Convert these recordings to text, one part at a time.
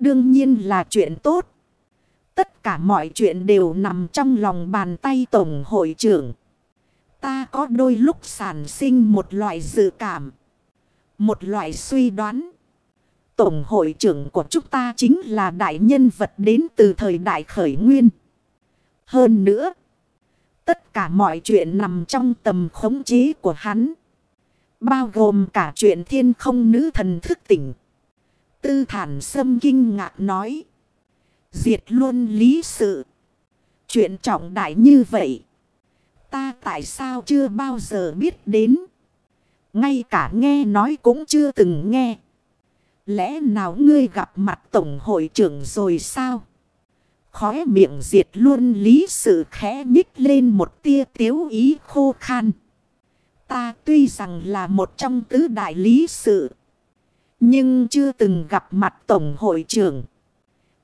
Đương nhiên là chuyện tốt. Tất cả mọi chuyện đều nằm trong lòng bàn tay Tổng hội trưởng. Ta có đôi lúc sản sinh một loại dự cảm. Một loại suy đoán. Tổng hội trưởng của chúng ta chính là đại nhân vật đến từ thời đại khởi nguyên. Hơn nữa, tất cả mọi chuyện nằm trong tầm khống chế của hắn. Bao gồm cả chuyện thiên không nữ thần thức tỉnh. Tư thản sâm kinh ngạc nói. Diệt luôn lý sự. Chuyện trọng đại như vậy. Ta tại sao chưa bao giờ biết đến. Ngay cả nghe nói cũng chưa từng nghe. Lẽ nào ngươi gặp mặt tổng hội trưởng rồi sao? Khóe miệng diệt luôn lý sự khẽ nhích lên một tia tiếu ý khô khan. Ta tuy rằng là một trong tứ đại lý sự. Nhưng chưa từng gặp mặt tổng hội trưởng.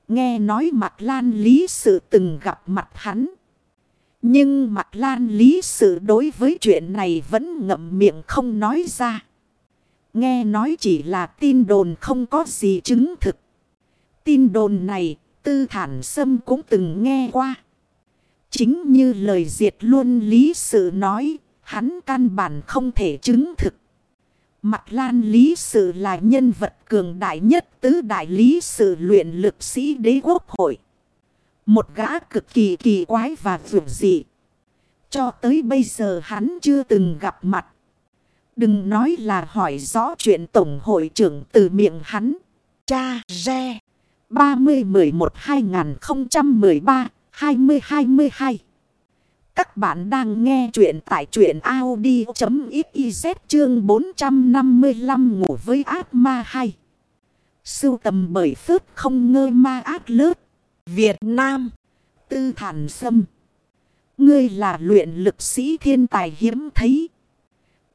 Nghe nói mặt lan lý sự từng gặp mặt hắn. Nhưng mặt lan lý sự đối với chuyện này vẫn ngậm miệng không nói ra. Nghe nói chỉ là tin đồn không có gì chứng thực. Tin đồn này tư thản sâm cũng từng nghe qua. Chính như lời diệt luôn lý sự nói, hắn căn bản không thể chứng thực. Mặt lan lý sự là nhân vật cường đại nhất, tứ đại lý sự luyện lực sĩ đế quốc hội. Một gã cực kỳ kỳ quái và vượt dị. Cho tới bây giờ hắn chưa từng gặp mặt. Đừng nói là hỏi rõ chuyện Tổng hội trưởng từ miệng hắn. Cha Re 30-11-2013-2022 các bạn đang nghe chuyện tại chuyện Audi.xyz chương 455 ngủ với ác ma 2. Sưu tầm bởi phước không ngơ ma ác lớp. Việt Nam. Tư thản sâm. Ngươi là luyện lực sĩ thiên tài hiếm thấy.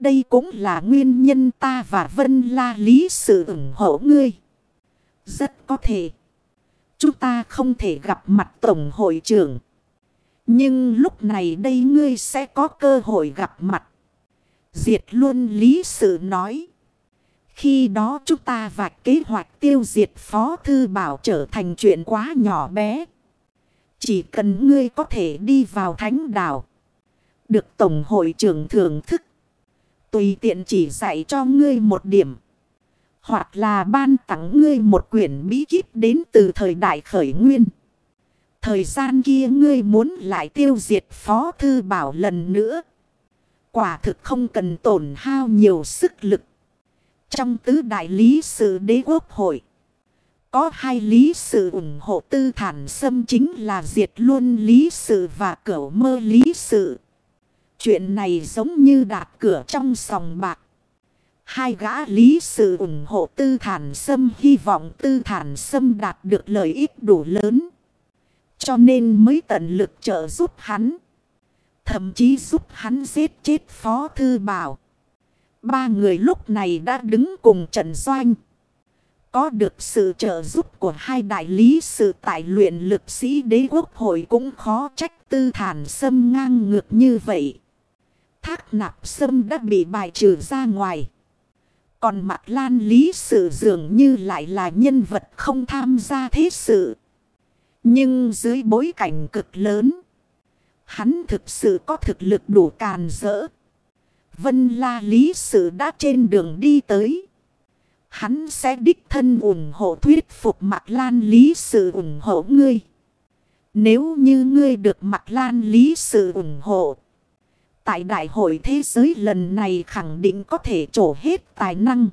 Đây cũng là nguyên nhân ta và Vân La Lý sự ủng hộ ngươi. Rất có thể. Chúng ta không thể gặp mặt Tổng hội trưởng. Nhưng lúc này đây ngươi sẽ có cơ hội gặp mặt. Diệt luôn Lý sự nói. Khi đó chúng ta vạch kế hoạch tiêu diệt Phó Thư Bảo trở thành chuyện quá nhỏ bé. Chỉ cần ngươi có thể đi vào thánh đảo. Được Tổng hội trưởng thưởng thức. Tùy tiện chỉ dạy cho ngươi một điểm. Hoặc là ban tặng ngươi một quyển bí kíp đến từ thời đại khởi nguyên. Thời gian kia ngươi muốn lại tiêu diệt Phó Thư Bảo lần nữa. Quả thực không cần tổn hao nhiều sức lực. Trong tứ đại lý sự đế quốc hội. Có hai lý sự ủng hộ tư thản xâm chính là diệt luôn lý sự và cửu mơ lý sự. Chuyện này giống như đạp cửa trong sòng bạc. Hai gã lý sự ủng hộ tư thản xâm hy vọng tư thản xâm đạt được lợi ích đủ lớn. Cho nên mới tận lực trợ giúp hắn. Thậm chí giúp hắn giết chết Phó Thư Bảo. Ba người lúc này đã đứng cùng trần doanh. Có được sự trợ giúp của hai đại lý sự tại luyện lực sĩ đế quốc hội cũng khó trách tư thản xâm ngang ngược như vậy. Thác nạp sâm đã bị bài trừ ra ngoài. Còn mặt lan lý sự dường như lại là nhân vật không tham gia thế sự. Nhưng dưới bối cảnh cực lớn. Hắn thực sự có thực lực đủ càn rỡ. Vân la lý sự đã trên đường đi tới. Hắn sẽ đích thân ủng hộ thuyết phục mặt lan lý sự ủng hộ ngươi. Nếu như ngươi được mặt lan lý sự ủng hộ. Tại đại hội thế giới lần này khẳng định có thể trổ hết tài năng.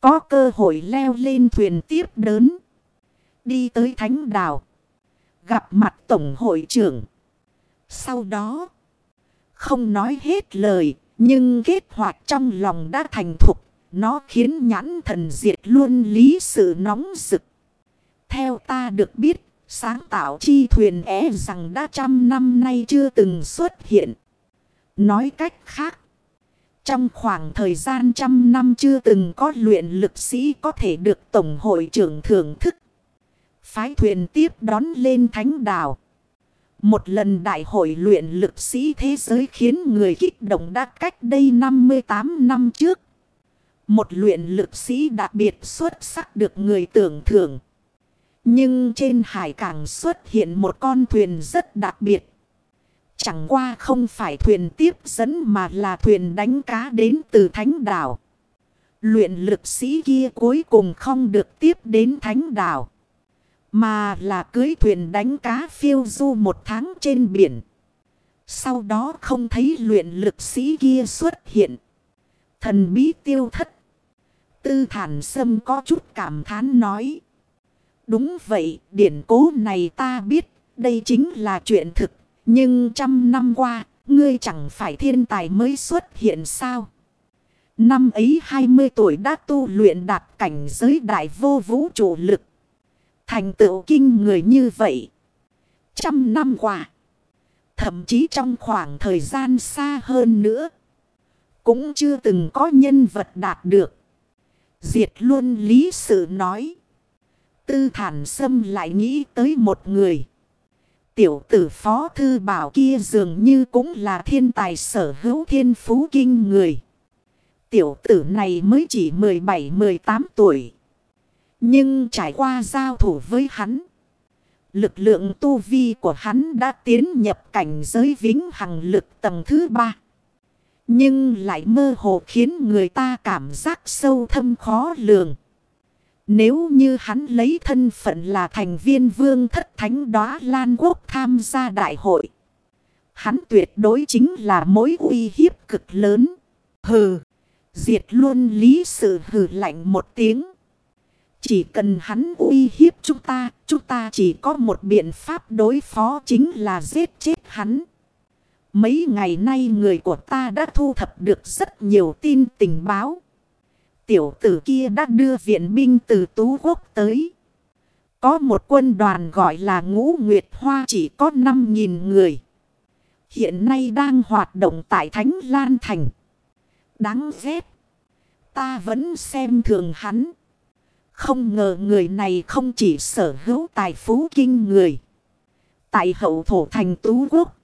Có cơ hội leo lên thuyền tiếp đớn. Đi tới thánh đảo. Gặp mặt tổng hội trưởng. Sau đó. Không nói hết lời. Nhưng kết hoạt trong lòng đã thành thục. Nó khiến nhãn thần diệt luôn lý sự nóng rực. Theo ta được biết. Sáng tạo chi thuyền é rằng đã trăm năm nay chưa từng xuất hiện. Nói cách khác. Trong khoảng thời gian trăm năm chưa từng có luyện lực sĩ có thể được Tổng hội trưởng thưởng thức. Phái thuyền tiếp đón lên thánh đảo. Một lần đại hội luyện lực sĩ thế giới khiến người kích động đã cách đây 58 năm trước. Một luyện lực sĩ đặc biệt xuất sắc được người tưởng thưởng. Nhưng trên hải cảng xuất hiện một con thuyền rất đặc biệt. Chẳng qua không phải thuyền tiếp dẫn mà là thuyền đánh cá đến từ thánh đảo. Luyện lực sĩ kia cuối cùng không được tiếp đến thánh đảo. Mà là cưới thuyền đánh cá phiêu du một tháng trên biển. Sau đó không thấy luyện lực sĩ kia xuất hiện. Thần bí tiêu thất. Tư thản sâm có chút cảm thán nói. Đúng vậy, điển cố này ta biết, đây chính là chuyện thực. Nhưng trăm năm qua, ngươi chẳng phải thiên tài mới xuất hiện sao? Năm ấy 20 tuổi đã tu luyện đạt cảnh giới đại vô vũ trụ lực. Thành tựu kinh người như vậy. Trăm năm qua. Thậm chí trong khoảng thời gian xa hơn nữa. Cũng chưa từng có nhân vật đạt được. Diệt luôn lý sự nói. Tư thản sâm lại nghĩ tới một người. Tiểu tử phó thư bảo kia dường như cũng là thiên tài sở hữu thiên phú kinh người. Tiểu tử này mới chỉ 17-18 tuổi. Nhưng trải qua giao thủ với hắn. Lực lượng tu vi của hắn đã tiến nhập cảnh giới vĩnh hằng lực tầng thứ ba. Nhưng lại mơ hồ khiến người ta cảm giác sâu thâm khó lường. Nếu như hắn lấy thân phận là thành viên vương thất thánh đóa Lan Quốc tham gia đại hội. Hắn tuyệt đối chính là mối uy hiếp cực lớn. Hừ, diệt luôn lý sự hừ lạnh một tiếng. Chỉ cần hắn uy hiếp chúng ta, chúng ta chỉ có một biện pháp đối phó chính là giết chết hắn. Mấy ngày nay người của ta đã thu thập được rất nhiều tin tình báo. Tiểu tử kia đã đưa viện binh từ Tú Quốc tới. Có một quân đoàn gọi là Ngũ Nguyệt Hoa chỉ có 5.000 người. Hiện nay đang hoạt động tại Thánh Lan Thành. Đáng ghét. Ta vẫn xem thường hắn. Không ngờ người này không chỉ sở hữu tài phú kinh người. Tại hậu thổ thành Tú Quốc.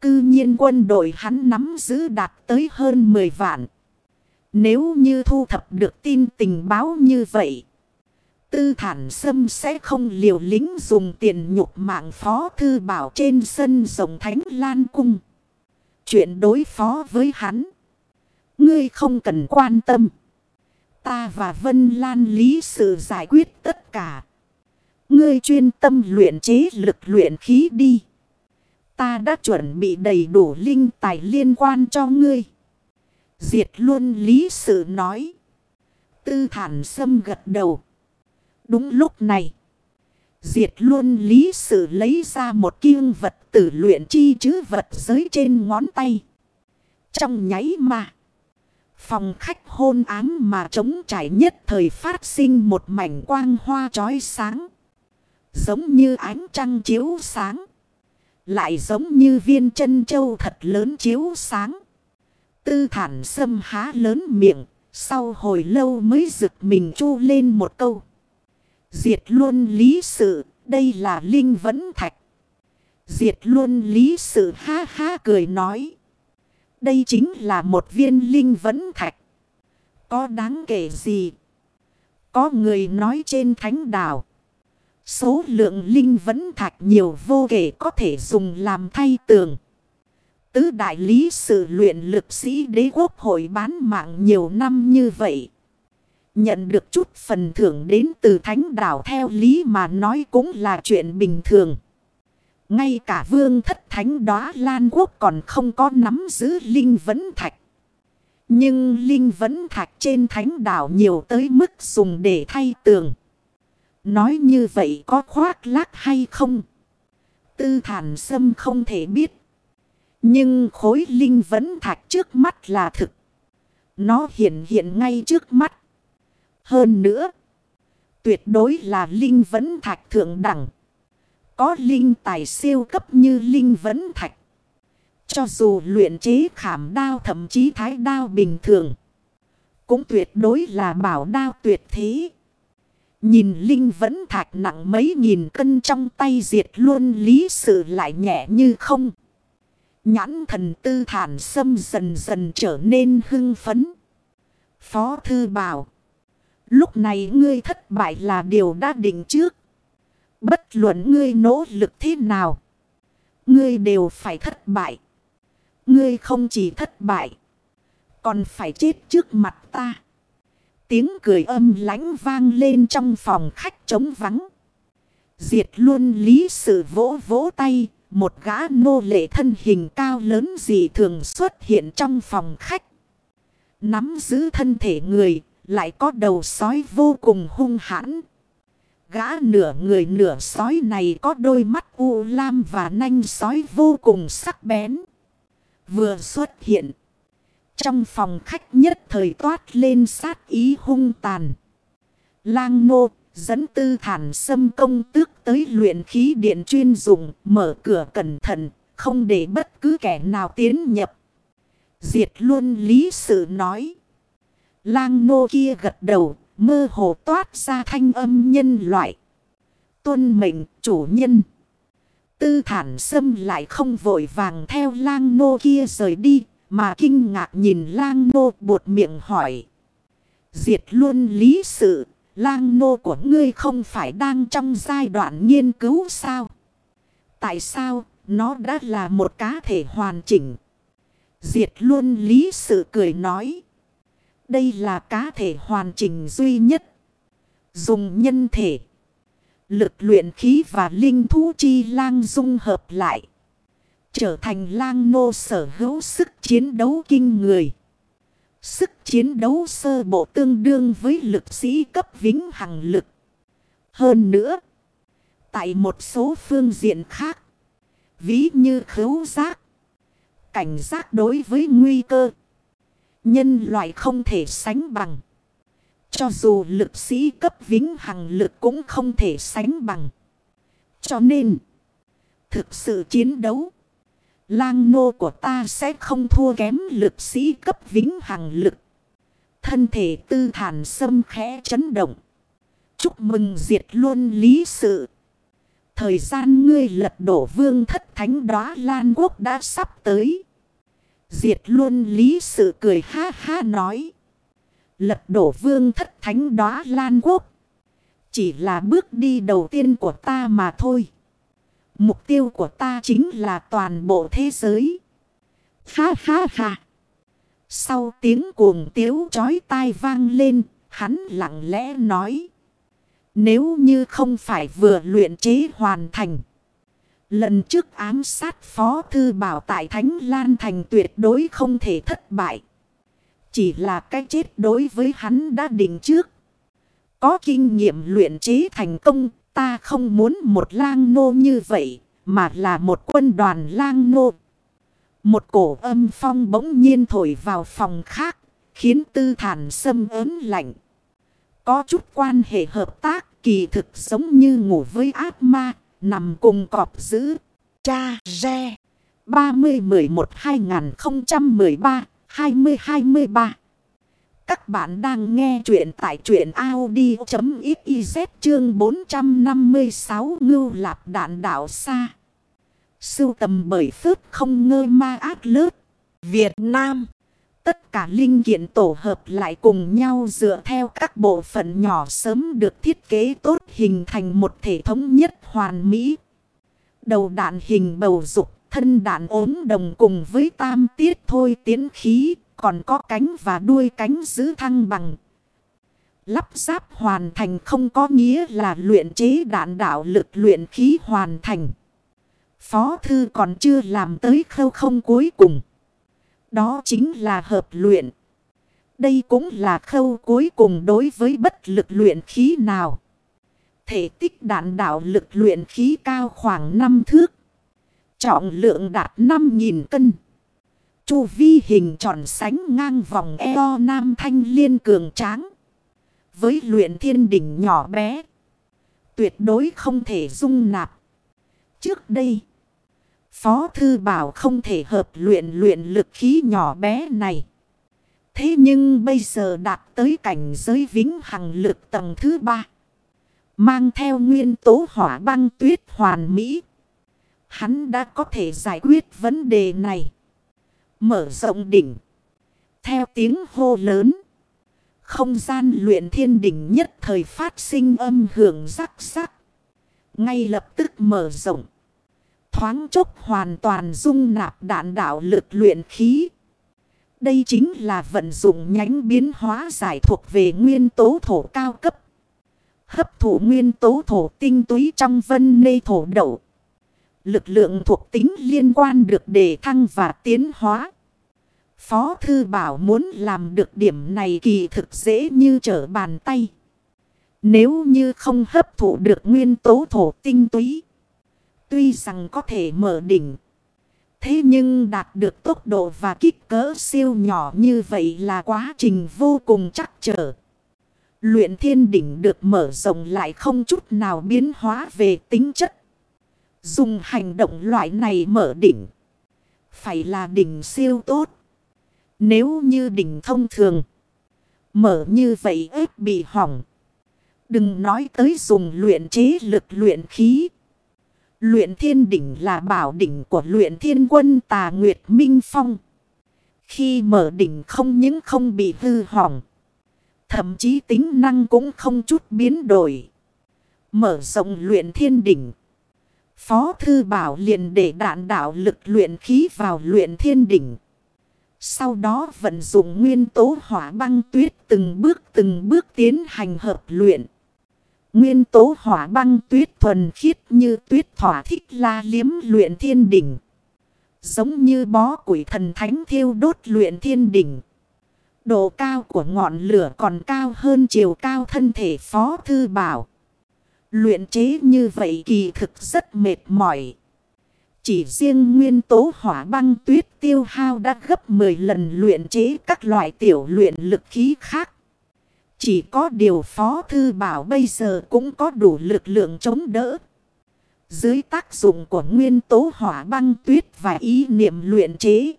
Cư nhiên quân đội hắn nắm giữ đạt tới hơn 10 vạn. Nếu như thu thập được tin tình báo như vậy. Tư thản sâm sẽ không liều lính dùng tiền nhục mạng phó thư bảo trên sân rồng thánh lan cung. Chuyện đối phó với hắn. Ngươi không cần quan tâm. Ta và Vân Lan lý sự giải quyết tất cả. Ngươi chuyên tâm luyện chế lực luyện khí đi. Ta đã chuẩn bị đầy đủ linh tài liên quan cho ngươi. Diệt luôn lý sự nói. Tư thản sâm gật đầu. Đúng lúc này. Diệt luôn lý sự lấy ra một kiêng vật tử luyện chi chứ vật giới trên ngón tay. Trong nháy mà. Phòng khách hôn ám mà trống trải nhất thời phát sinh một mảnh quang hoa trói sáng. Giống như ánh trăng chiếu sáng. Lại giống như viên chân châu thật lớn chiếu sáng. Tư thản sâm há lớn miệng. Sau hồi lâu mới rực mình chu lên một câu. Diệt luôn lý sự. Đây là linh vấn thạch. Diệt luôn lý sự, ha ha cười nói. Đây chính là một viên linh vấn thạch. Có đáng kể gì? Có người nói trên thánh đảo. Số lượng linh vấn thạch nhiều vô kể có thể dùng làm thay tường. Tứ đại lý sự luyện lực sĩ đế quốc hội bán mạng nhiều năm như vậy. Nhận được chút phần thưởng đến từ thánh đảo theo lý mà nói cũng là chuyện bình thường. Ngay cả vương thất thánh đó Lan Quốc còn không có nắm giữ linh vấn thạch. Nhưng linh vấn thạch trên thánh đảo nhiều tới mức dùng để thay tường. Nói như vậy có khoác lác hay không? Tư thản sâm không thể biết. Nhưng khối linh vấn thạch trước mắt là thực. Nó hiện hiện ngay trước mắt. Hơn nữa. Tuyệt đối là linh vấn thạch thượng đẳng. Có linh tài siêu cấp như linh vấn thạch. Cho dù luyện chế khảm đao thậm chí thái đao bình thường. Cũng tuyệt đối là bảo đao tuyệt thế. Nhìn linh vẫn thạch nặng mấy nghìn cân trong tay diệt luôn lý sự lại nhẹ như không. Nhãn thần tư thản xâm dần dần trở nên hưng phấn. Phó thư bảo. Lúc này ngươi thất bại là điều đã định trước. Bất luận ngươi nỗ lực thế nào. Ngươi đều phải thất bại. Ngươi không chỉ thất bại. Còn phải chết trước mặt ta. Tiếng cười âm lãnh vang lên trong phòng khách trống vắng. Diệt luôn lý sự vỗ vỗ tay. Một gã nô lệ thân hình cao lớn dị thường xuất hiện trong phòng khách. Nắm giữ thân thể người, lại có đầu sói vô cùng hung hãn. Gã nửa người nửa sói này có đôi mắt u lam và nanh sói vô cùng sắc bén. Vừa xuất hiện. Trong phòng khách nhất thời toát lên sát ý hung tàn. Lang nô dẫn tư thản xâm công tước tới luyện khí điện chuyên dụng mở cửa cẩn thận, không để bất cứ kẻ nào tiến nhập. Diệt luôn lý sự nói. Lang nô kia gật đầu mơ hồ toát ra thanh âm nhân loại. Tuân mệnh chủ nhân. Tư thản xâm lại không vội vàng theo lang nô kia rời đi. Mà kinh ngạc nhìn lang nô buột miệng hỏi. Diệt luôn lý sự. Lang nô của ngươi không phải đang trong giai đoạn nghiên cứu sao? Tại sao nó đã là một cá thể hoàn chỉnh? Diệt luôn lý sự cười nói. Đây là cá thể hoàn chỉnh duy nhất. Dùng nhân thể. Lực luyện khí và linh thú chi lang dung hợp lại. Trở thành lang nô sở hữu sức chiến đấu kinh người. Sức chiến đấu sơ bộ tương đương với lực sĩ cấp vĩnh hằng lực. Hơn nữa. Tại một số phương diện khác. Ví như khấu giác. Cảnh giác đối với nguy cơ. Nhân loại không thể sánh bằng. Cho dù lực sĩ cấp vĩnh hằng lực cũng không thể sánh bằng. Cho nên, thực sự chiến đấu, lang nô của ta sẽ không thua kém lực sĩ cấp vĩnh hằng lực. Thân thể tư thản xâm khẽ chấn động. Chúc mừng diệt luôn lý sự. Thời gian ngươi lật đổ vương thất thánh đóa Lan Quốc đã sắp tới. Diệt luôn lý sự cười ha ha nói. Lật đổ vương thất thánh đóa lan quốc. Chỉ là bước đi đầu tiên của ta mà thôi. Mục tiêu của ta chính là toàn bộ thế giới. Ha ha ha. Sau tiếng cuồng tiếu chói tai vang lên, hắn lặng lẽ nói. Nếu như không phải vừa luyện chế hoàn thành. Lần trước ám sát phó thư bảo tại Thánh Lan Thành tuyệt đối không thể thất bại. Chỉ là cái chết đối với hắn đã định trước. Có kinh nghiệm luyện chế thành công, ta không muốn một lang nô như vậy, mà là một quân đoàn lang nô. Một cổ âm phong bỗng nhiên thổi vào phòng khác, khiến tư thản sâm ớn lạnh. Có chút quan hệ hợp tác kỳ thực giống như ngủ với ác ma, nằm cùng cọp giữ. Cha Re 30-11-2013-2023 Các bạn đang nghe chuyện tại chuyện Audi.xyz chương 456 ngưu lạp đạn đảo xa. Sưu tầm bởi phước không ngơ ma ác lớp. Việt Nam Tất cả linh kiện tổ hợp lại cùng nhau dựa theo các bộ phận nhỏ sớm được thiết kế tốt hình thành một thể thống nhất hoàn mỹ. Đầu đạn hình bầu dục, thân đạn ốm đồng cùng với tam tiết thôi tiến khí, còn có cánh và đuôi cánh giữ thăng bằng. Lắp ráp hoàn thành không có nghĩa là luyện chế đạn đạo lực luyện khí hoàn thành. Phó thư còn chưa làm tới khâu không cuối cùng. Đó chính là hợp luyện. Đây cũng là khâu cuối cùng đối với bất lực luyện khí nào. Thể tích đạn đạo lực luyện khí cao khoảng 5 thước. Trọng lượng đạt 5.000 cân. Chu vi hình tròn sánh ngang vòng eo nam thanh liên cường tráng. Với luyện thiên đỉnh nhỏ bé. Tuyệt đối không thể dung nạp. Trước đây. Phó Thư Bảo không thể hợp luyện luyện lực khí nhỏ bé này. Thế nhưng bây giờ đạt tới cảnh giới vĩnh hằng lực tầng thứ ba. Mang theo nguyên tố hỏa băng tuyết hoàn mỹ. Hắn đã có thể giải quyết vấn đề này. Mở rộng đỉnh. Theo tiếng hô lớn. Không gian luyện thiên đỉnh nhất thời phát sinh âm hưởng rắc rắc. Ngay lập tức mở rộng. Thoáng chốc hoàn toàn dung nạp đạn đạo lực luyện khí. Đây chính là vận dụng nhánh biến hóa giải thuộc về nguyên tố thổ cao cấp. Hấp thụ nguyên tố thổ tinh túy trong vân nê thổ đậu. Lực lượng thuộc tính liên quan được đề thăng và tiến hóa. Phó Thư Bảo muốn làm được điểm này kỳ thực dễ như trở bàn tay. Nếu như không hấp thụ được nguyên tố thổ tinh túy. Tuy rằng có thể mở đỉnh. Thế nhưng đạt được tốc độ và kích cỡ siêu nhỏ như vậy là quá trình vô cùng chắc trở. Luyện thiên đỉnh được mở rộng lại không chút nào biến hóa về tính chất. Dùng hành động loại này mở đỉnh. Phải là đỉnh siêu tốt. Nếu như đỉnh thông thường. Mở như vậy ếp bị hỏng. Đừng nói tới dùng luyện chế lực luyện khí. Luyện thiên đỉnh là bảo đỉnh của luyện thiên quân tà Nguyệt Minh Phong. Khi mở đỉnh không những không bị hư hỏng. Thậm chí tính năng cũng không chút biến đổi. Mở rộng luyện thiên đỉnh. Phó thư bảo liền để đạn đạo lực luyện khí vào luyện thiên đỉnh. Sau đó vận dụng nguyên tố hỏa băng tuyết từng bước từng bước tiến hành hợp luyện. Nguyên tố hỏa băng tuyết thuần khiết như tuyết thỏa thích la liếm luyện thiên đỉnh. Giống như bó quỷ thần thánh thiêu đốt luyện thiên đỉnh. Độ cao của ngọn lửa còn cao hơn chiều cao thân thể phó thư bảo. Luyện chế như vậy kỳ thực rất mệt mỏi. Chỉ riêng nguyên tố hỏa băng tuyết tiêu hao đã gấp 10 lần luyện chế các loại tiểu luyện lực khí khác. Chỉ có điều phó thư bảo bây giờ cũng có đủ lực lượng chống đỡ. Dưới tác dụng của nguyên tố hỏa băng tuyết và ý niệm luyện chế.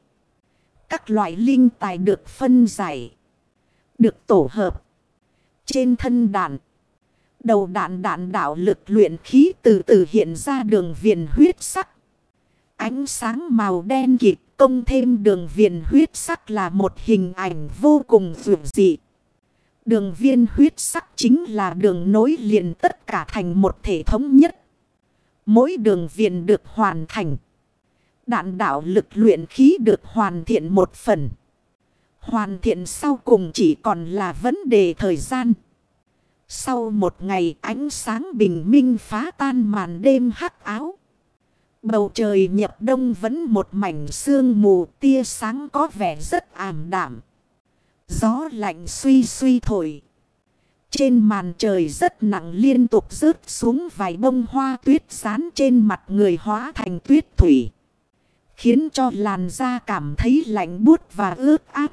Các loại linh tài được phân giải. Được tổ hợp. Trên thân đạn. Đầu đạn đạn đạo lực luyện khí từ từ hiện ra đường viền huyết sắc. Ánh sáng màu đen kịt công thêm đường viền huyết sắc là một hình ảnh vô cùng dường dị. Đường viên huyết sắc chính là đường nối liền tất cả thành một thể thống nhất. Mỗi đường viền được hoàn thành. Đạn đạo lực luyện khí được hoàn thiện một phần. Hoàn thiện sau cùng chỉ còn là vấn đề thời gian. Sau một ngày ánh sáng bình minh phá tan màn đêm hắc áo. Bầu trời nhập đông vẫn một mảnh sương mù tia sáng có vẻ rất ảm đạm. Gió lạnh suy suy thổi. Trên màn trời rất nặng liên tục rớt xuống vài bông hoa tuyết sán trên mặt người hóa thành tuyết thủy. Khiến cho làn da cảm thấy lạnh buốt và ướt áp.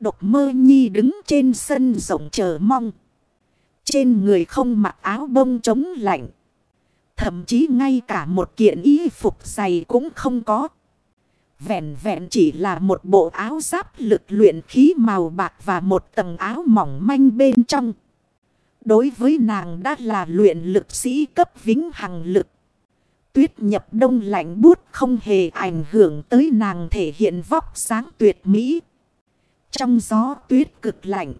Độc mơ nhi đứng trên sân rộng chờ mong. Trên người không mặc áo bông chống lạnh. Thậm chí ngay cả một kiện y phục dày cũng không có. Vẹn vẹn chỉ là một bộ áo giáp lực luyện khí màu bạc và một tầng áo mỏng manh bên trong. Đối với nàng đã là luyện lực sĩ cấp vĩnh hằng lực. Tuyết nhập đông lạnh bút không hề ảnh hưởng tới nàng thể hiện vóc sáng tuyệt mỹ. Trong gió tuyết cực lạnh.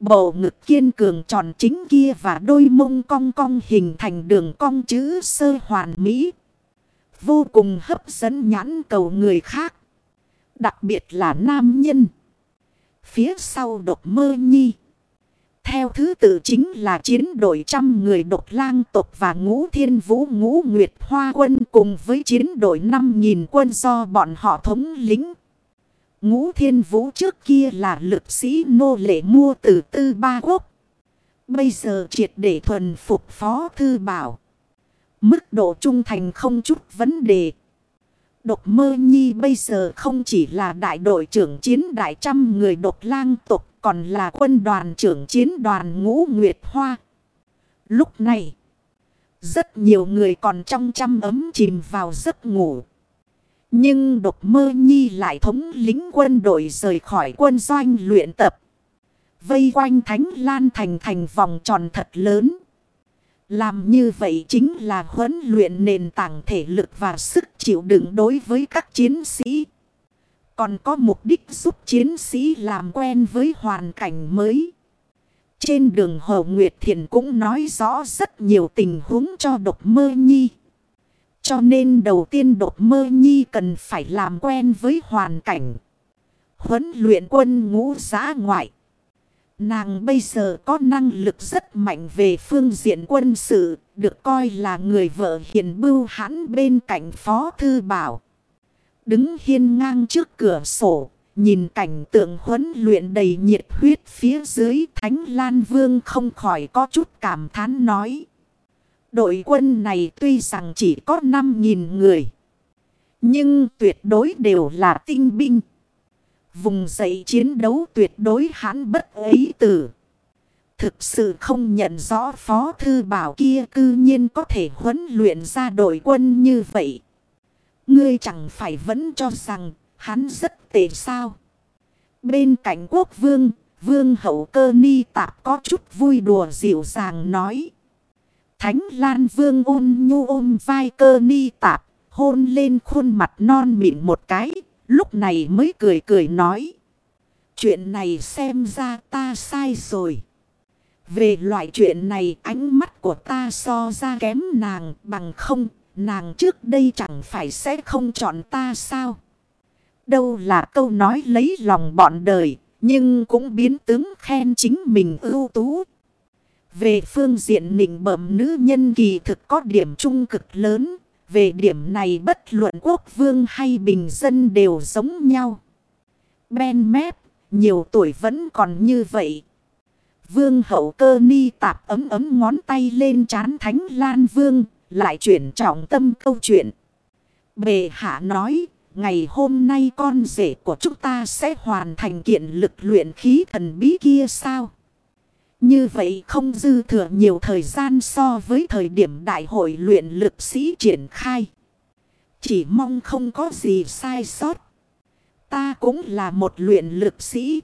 Bầu ngực kiên cường tròn chính kia và đôi mông cong cong hình thành đường cong chữ sơ hoàn mỹ. Vô cùng hấp dẫn nhãn cầu người khác. Đặc biệt là nam nhân. Phía sau độc mơ nhi. Theo thứ tự chính là chiến đội trăm người độc lang tộc và ngũ thiên vũ ngũ nguyệt hoa quân cùng với chiến đội năm nghìn quân do bọn họ thống lính. Ngũ thiên vũ trước kia là lực sĩ nô lệ mua từ tư ba quốc. Bây giờ triệt để thuần phục phó thư bảo. Mức độ trung thành không chút vấn đề. Độc mơ nhi bây giờ không chỉ là đại đội trưởng chiến đại trăm người độc lang tục còn là quân đoàn trưởng chiến đoàn ngũ Nguyệt Hoa. Lúc này, rất nhiều người còn trong trăm ấm chìm vào giấc ngủ. Nhưng độc mơ nhi lại thống lính quân đội rời khỏi quân doanh luyện tập. Vây quanh thánh lan thành thành vòng tròn thật lớn. Làm như vậy chính là huấn luyện nền tảng thể lực và sức chịu đựng đối với các chiến sĩ. Còn có mục đích giúp chiến sĩ làm quen với hoàn cảnh mới. Trên đường Hồ Nguyệt Thiền cũng nói rõ rất nhiều tình huống cho độc mơ nhi. Cho nên đầu tiên độc mơ nhi cần phải làm quen với hoàn cảnh. Huấn luyện quân ngũ giã ngoại. Nàng bây giờ có năng lực rất mạnh về phương diện quân sự, được coi là người vợ hiền bưu hãn bên cạnh Phó Thư Bảo. Đứng hiên ngang trước cửa sổ, nhìn cảnh tượng huấn luyện đầy nhiệt huyết phía dưới Thánh Lan Vương không khỏi có chút cảm thán nói. Đội quân này tuy rằng chỉ có 5.000 người, nhưng tuyệt đối đều là tinh binh. Vùng dậy chiến đấu tuyệt đối hãn bất ấy tử. Thực sự không nhận rõ Phó Thư Bảo kia cư nhiên có thể huấn luyện ra đội quân như vậy. Ngươi chẳng phải vẫn cho rằng hắn rất tệ sao. Bên cạnh quốc vương, vương hậu cơ ni tạp có chút vui đùa dịu dàng nói. Thánh Lan vương ôn nhu ôm vai cơ ni tạp, hôn lên khuôn mặt non mịn một cái, lúc này mới cười cười nói. Chuyện này xem ra ta sai rồi. Về loại chuyện này ánh mắt của ta so ra kém nàng bằng không, nàng trước đây chẳng phải sẽ không chọn ta sao. Đâu là câu nói lấy lòng bọn đời, nhưng cũng biến tướng khen chính mình ưu tú. Về phương diện nịnh bẩm nữ nhân kỳ thực có điểm trung cực lớn, về điểm này bất luận quốc vương hay bình dân đều giống nhau. Ben mép, nhiều tuổi vẫn còn như vậy. Vương hậu cơ ni tạp ấm ấm ngón tay lên chán thánh lan vương, lại chuyển trọng tâm câu chuyện. Bề hạ nói, ngày hôm nay con rể của chúng ta sẽ hoàn thành kiện lực luyện khí thần bí kia sao? Như vậy không dư thừa nhiều thời gian so với thời điểm đại hội luyện lực sĩ triển khai. Chỉ mong không có gì sai sót. Ta cũng là một luyện lực sĩ.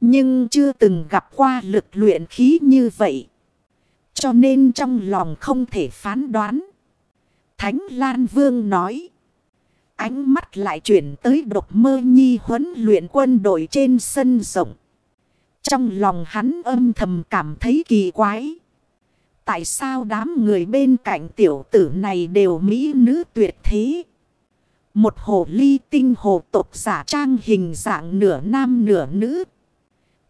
Nhưng chưa từng gặp qua lực luyện khí như vậy. Cho nên trong lòng không thể phán đoán. Thánh Lan Vương nói. Ánh mắt lại chuyển tới độc mơ nhi huấn luyện quân đội trên sân rộng. Trong lòng hắn âm thầm cảm thấy kỳ quái. Tại sao đám người bên cạnh tiểu tử này đều mỹ nữ tuyệt thế? Một hồ ly tinh hồ tộc giả trang hình dạng nửa nam nửa nữ.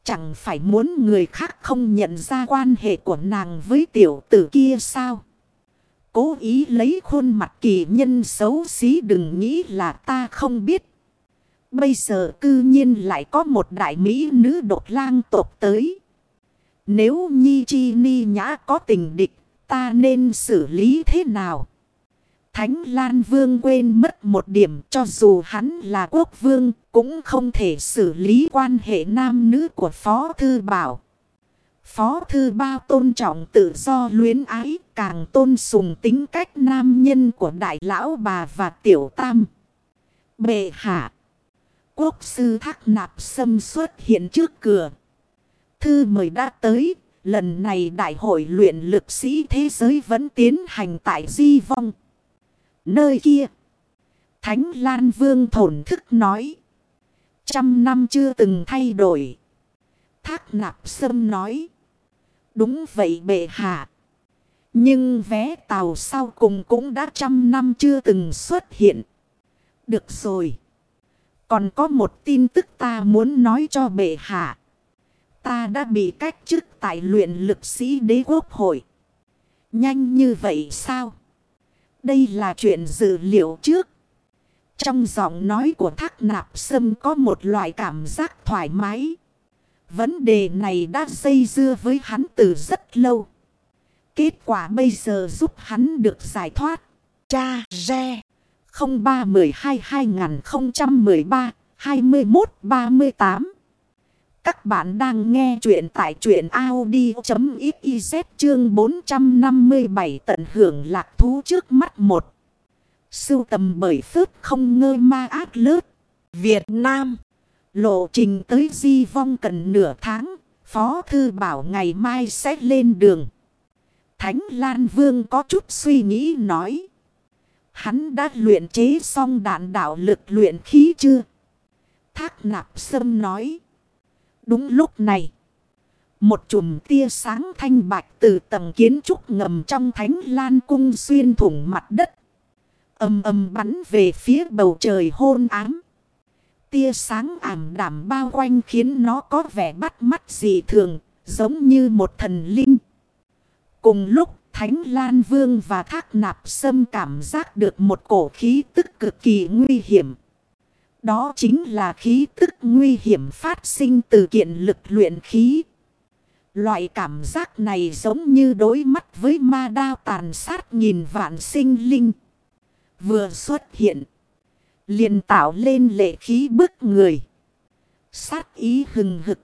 Chẳng phải muốn người khác không nhận ra quan hệ của nàng với tiểu tử kia sao? Cố ý lấy khuôn mặt kỳ nhân xấu xí đừng nghĩ là ta không biết. Bây giờ cư nhiên lại có một đại mỹ nữ đột lang tộc tới. Nếu Nhi Chi Ni Nhã có tình địch, ta nên xử lý thế nào? Thánh Lan Vương quên mất một điểm cho dù hắn là quốc vương cũng không thể xử lý quan hệ nam nữ của Phó Thư Bảo. Phó Thư Bao tôn trọng tự do luyến ái càng tôn sùng tính cách nam nhân của đại lão bà và tiểu tam. Bệ hạ. Quốc sư thác nạp xâm xuất hiện trước cửa. Thư mời đã tới. Lần này đại hội luyện lực sĩ thế giới vẫn tiến hành tại Di Vong. Nơi kia. Thánh Lan Vương thổn thức nói. Trăm năm chưa từng thay đổi. Thác nạp sâm nói. Đúng vậy bệ hạ. Nhưng vé tàu sau cùng cũng đã trăm năm chưa từng xuất hiện. Được rồi. Còn có một tin tức ta muốn nói cho bệ hạ. Ta đã bị cách chức tại luyện lực sĩ đế quốc hội. Nhanh như vậy sao? Đây là chuyện dự liệu trước. Trong giọng nói của thác nạp sâm có một loại cảm giác thoải mái. Vấn đề này đã dây dưa với hắn từ rất lâu. Kết quả bây giờ giúp hắn được giải thoát. Cha Re 0312-2013-2138 Các bạn đang nghe chuyện tại chuyện Audi.xyz chương 457 tận hưởng lạc thú trước mắt một. Sưu tầm bởi phước không ngơ ma ác lớp. Việt Nam Lộ trình tới di vong cần nửa tháng. Phó thư bảo ngày mai sẽ lên đường. Thánh Lan Vương có chút suy nghĩ nói. Hắn đã luyện chế xong đạn đạo lực luyện khí chưa? Thác nạp sâm nói. Đúng lúc này. Một chùm tia sáng thanh bạch từ tầng kiến trúc ngầm trong thánh lan cung xuyên thủng mặt đất. Âm âm bắn về phía bầu trời hôn ám. Tia sáng ảm đảm bao quanh khiến nó có vẻ bắt mắt dị thường, giống như một thần linh. Cùng lúc Thánh Lan Vương và Thác Nạp Sâm cảm giác được một cổ khí tức cực kỳ nguy hiểm. Đó chính là khí tức nguy hiểm phát sinh từ kiện lực luyện khí. Loại cảm giác này giống như đối mắt với ma đao tàn sát nghìn vạn sinh linh. Vừa xuất hiện. liền tạo lên lệ khí bức người. Sát ý hừng hực.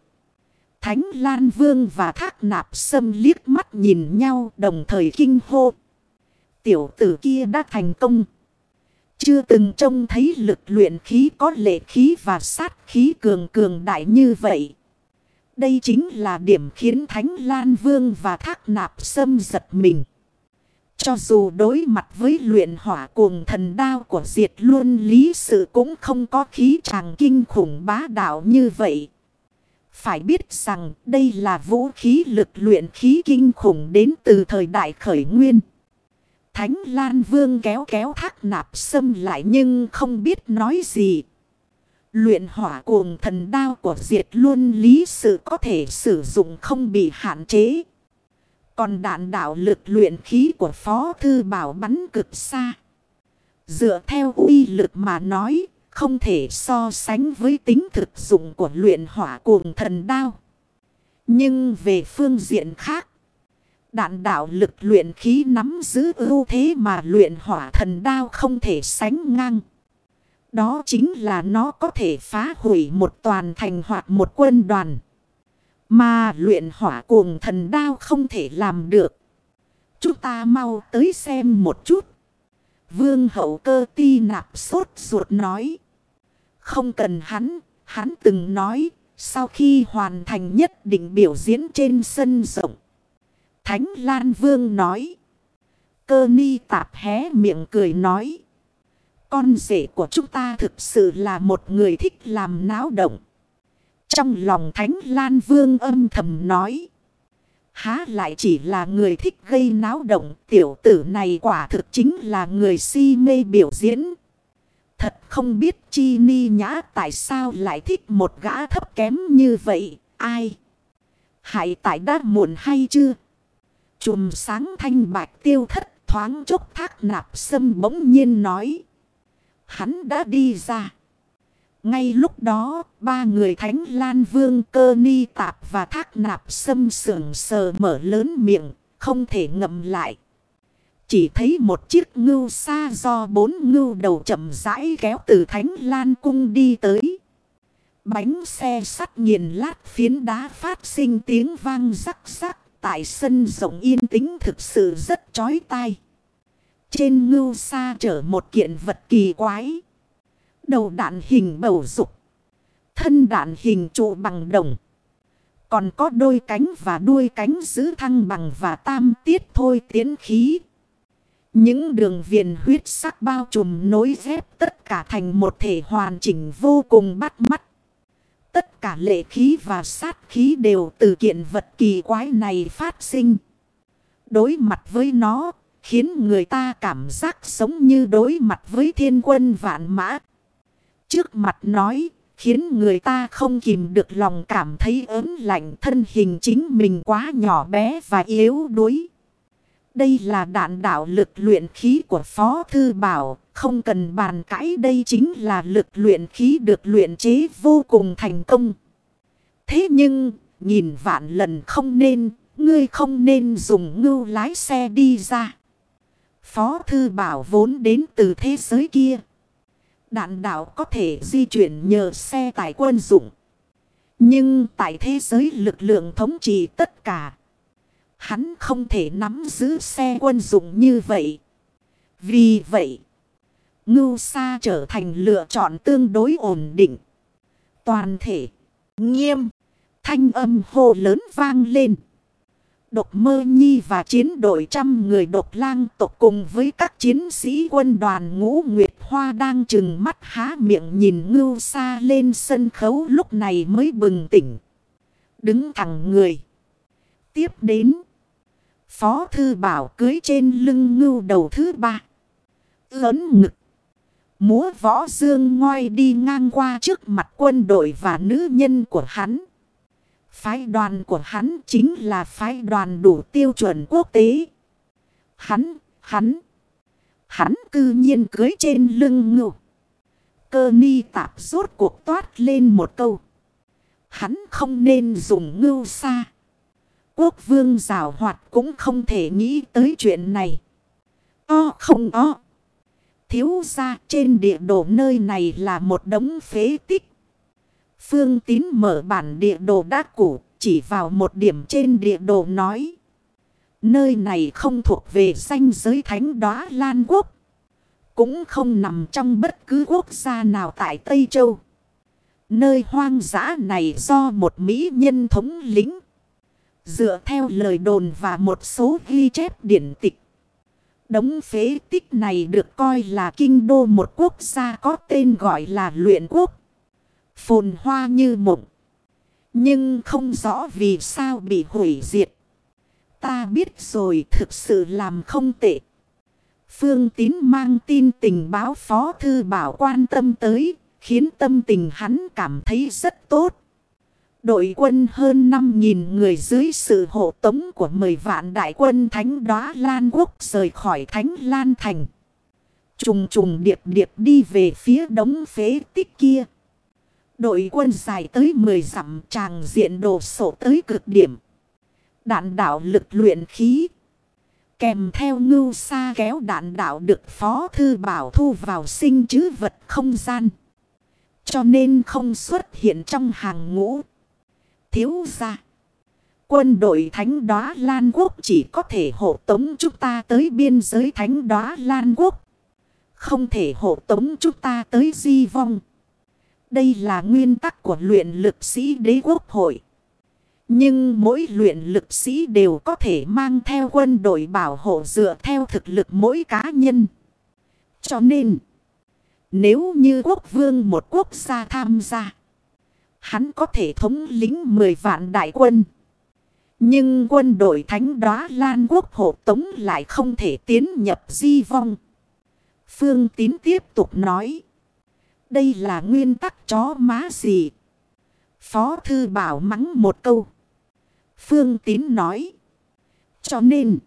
Thánh Lan Vương và Thác Nạp Sâm liếc mắt nhìn nhau, đồng thời kinh hô. Tiểu tử kia đã thành công. Chưa từng trông thấy lực luyện khí có lệ khí và sát khí cường cường đại như vậy. Đây chính là điểm khiến Thánh Lan Vương và Thác Nạp Sâm giật mình. Cho dù đối mặt với luyện hỏa cuồng thần đao của diệt luôn lý sự cũng không có khí tràng kinh khủng bá đạo như vậy. Phải biết rằng đây là vũ khí lực luyện khí kinh khủng đến từ thời đại khởi nguyên. Thánh Lan Vương kéo kéo thác nạp xâm lại nhưng không biết nói gì. Luyện hỏa cuồng thần đao của diệt luôn lý sự có thể sử dụng không bị hạn chế. Còn đạn đạo lực luyện khí của Phó Thư Bảo bắn cực xa. Dựa theo uy lực mà nói, không thể so sánh với tính thực dụng của luyện hỏa cuồng thần đao. Nhưng về phương diện khác, đạn đạo lực luyện khí nắm giữ ưu thế mà luyện hỏa thần đao không thể sánh ngang. Đó chính là nó có thể phá hủy một toàn thành hoặc một quân đoàn. Mà luyện hỏa cuồng thần đao không thể làm được. Chúng ta mau tới xem một chút. Vương hậu cơ ti nạp sốt ruột nói. Không cần hắn, hắn từng nói, sau khi hoàn thành nhất định biểu diễn trên sân rộng. Thánh Lan Vương nói. Cơ ni tạp hé miệng cười nói. Con rể của chúng ta thực sự là một người thích làm náo động. Trong lòng Thánh Lan Vương âm thầm nói. Há lại chỉ là người thích gây náo động. Tiểu tử này quả thực chính là người si mê biểu diễn. Thật không biết chi ni nhã tại sao lại thích một gã thấp kém như vậy. Ai? hại tại đã muộn hay chưa? Chùm sáng thanh bạch tiêu thất thoáng chốc thác nạp sâm bỗng nhiên nói. Hắn đã đi ra. Ngay lúc đó, ba người Thánh Lan Vương cơ ni tạp và thác nạp sâm sưởng sờ mở lớn miệng, không thể ngậm lại. Chỉ thấy một chiếc ngưu xa do bốn ngưu đầu chậm rãi kéo từ Thánh Lan Cung đi tới. Bánh xe sắt nghiền lát phiến đá phát sinh tiếng vang rắc rắc. Tại sân rộng yên tĩnh thực sự rất chói tai. Trên ngưu xa chở một kiện vật kỳ quái. Đầu đạn hình bầu dục. Thân đạn hình trụ bằng đồng. Còn có đôi cánh và đuôi cánh giữ thăng bằng và tam tiết thôi tiến khí. Những đường viền huyết sắc bao trùm nối ghép tất cả thành một thể hoàn chỉnh vô cùng bắt mắt. Tất cả lệ khí và sát khí đều từ kiện vật kỳ quái này phát sinh. Đối mặt với nó, khiến người ta cảm giác sống như đối mặt với thiên quân vạn mã. Trước mặt nói, khiến người ta không kìm được lòng cảm thấy ớn lạnh thân hình chính mình quá nhỏ bé và yếu đuối. Đây là đạn đạo lực luyện khí của Phó Thư Bảo, không cần bàn cãi đây chính là lực luyện khí được luyện chế vô cùng thành công. Thế nhưng, nhìn vạn lần không nên, ngươi không nên dùng ngưu lái xe đi ra. Phó Thư Bảo vốn đến từ thế giới kia. Đạn đạo có thể di chuyển nhờ xe tải quân dụng. Nhưng tại thế giới lực lượng thống trị tất cả. Hắn không thể nắm giữ xe quân dụng như vậy. Vì vậy, ngưu sa trở thành lựa chọn tương đối ổn định. Toàn thể, nghiêm, thanh âm hô lớn vang lên. Độc mơ nhi và chiến đội trăm người độc lang tộc cùng với các chiến sĩ quân đoàn ngũ Nguyệt Hoa đang chừng mắt há miệng nhìn ngưu sa lên sân khấu lúc này mới bừng tỉnh. Đứng thẳng người. Tiếp đến. Phó thư bảo cưới trên lưng ngưu đầu thứ ba. Lớn ngực. Múa võ dương ngoi đi ngang qua trước mặt quân đội và nữ nhân của hắn. Phái đoàn của hắn chính là phái đoàn đủ tiêu chuẩn quốc tế. Hắn, hắn, hắn cư nhiên cưới trên lưng ngưu. Cơ ni tạp rốt cuộc toát lên một câu. Hắn không nên dùng ngưu xa. Quốc vương rào hoạt cũng không thể nghĩ tới chuyện này. O không o. Thiếu ra trên địa đồ nơi này là một đống phế tích. Phương tín mở bản địa đồ đá củ chỉ vào một điểm trên địa đồ nói. Nơi này không thuộc về danh giới thánh đóa Lan Quốc. Cũng không nằm trong bất cứ quốc gia nào tại Tây Châu. Nơi hoang dã này do một Mỹ nhân thống lĩnh. Dựa theo lời đồn và một số ghi chép điển tịch. Đống phế tích này được coi là kinh đô một quốc gia có tên gọi là luyện quốc. Phồn hoa như mộng. Nhưng không rõ vì sao bị hủy diệt. Ta biết rồi thực sự làm không tệ. Phương Tín mang tin tình báo Phó Thư Bảo quan tâm tới, khiến tâm tình hắn cảm thấy rất tốt. Đội quân hơn 5.000 người dưới sự hộ tống của 10 vạn đại quân Thánh Đóa Lan Quốc rời khỏi Thánh Lan Thành. Trùng trùng điệp điệp đi về phía đống phế tích kia. Đội quân dài tới 10 dặm tràng diện đồ sổ tới cực điểm. Đạn đạo lực luyện khí. Kèm theo ngưu sa kéo đạn đạo được Phó Thư Bảo thu vào sinh chứ vật không gian. Cho nên không xuất hiện trong hàng ngũ. Thiếu ra. Quân đội Thánh Đóa Lan Quốc chỉ có thể hộ tống chúng ta tới biên giới Thánh Đóa Lan Quốc. Không thể hộ tống chúng ta tới di vong. Đây là nguyên tắc của luyện lực sĩ đế quốc hội. Nhưng mỗi luyện lực sĩ đều có thể mang theo quân đội bảo hộ dựa theo thực lực mỗi cá nhân. Cho nên, nếu như quốc vương một quốc gia tham gia, hắn có thể thống lĩnh 10 vạn đại quân. Nhưng quân đội thánh đoá Lan quốc hộ tống lại không thể tiến nhập di vong. Phương Tín tiếp tục nói. Đây là nguyên tắc chó má gì? Phó Thư Bảo mắng một câu. Phương Tín nói. Cho nên,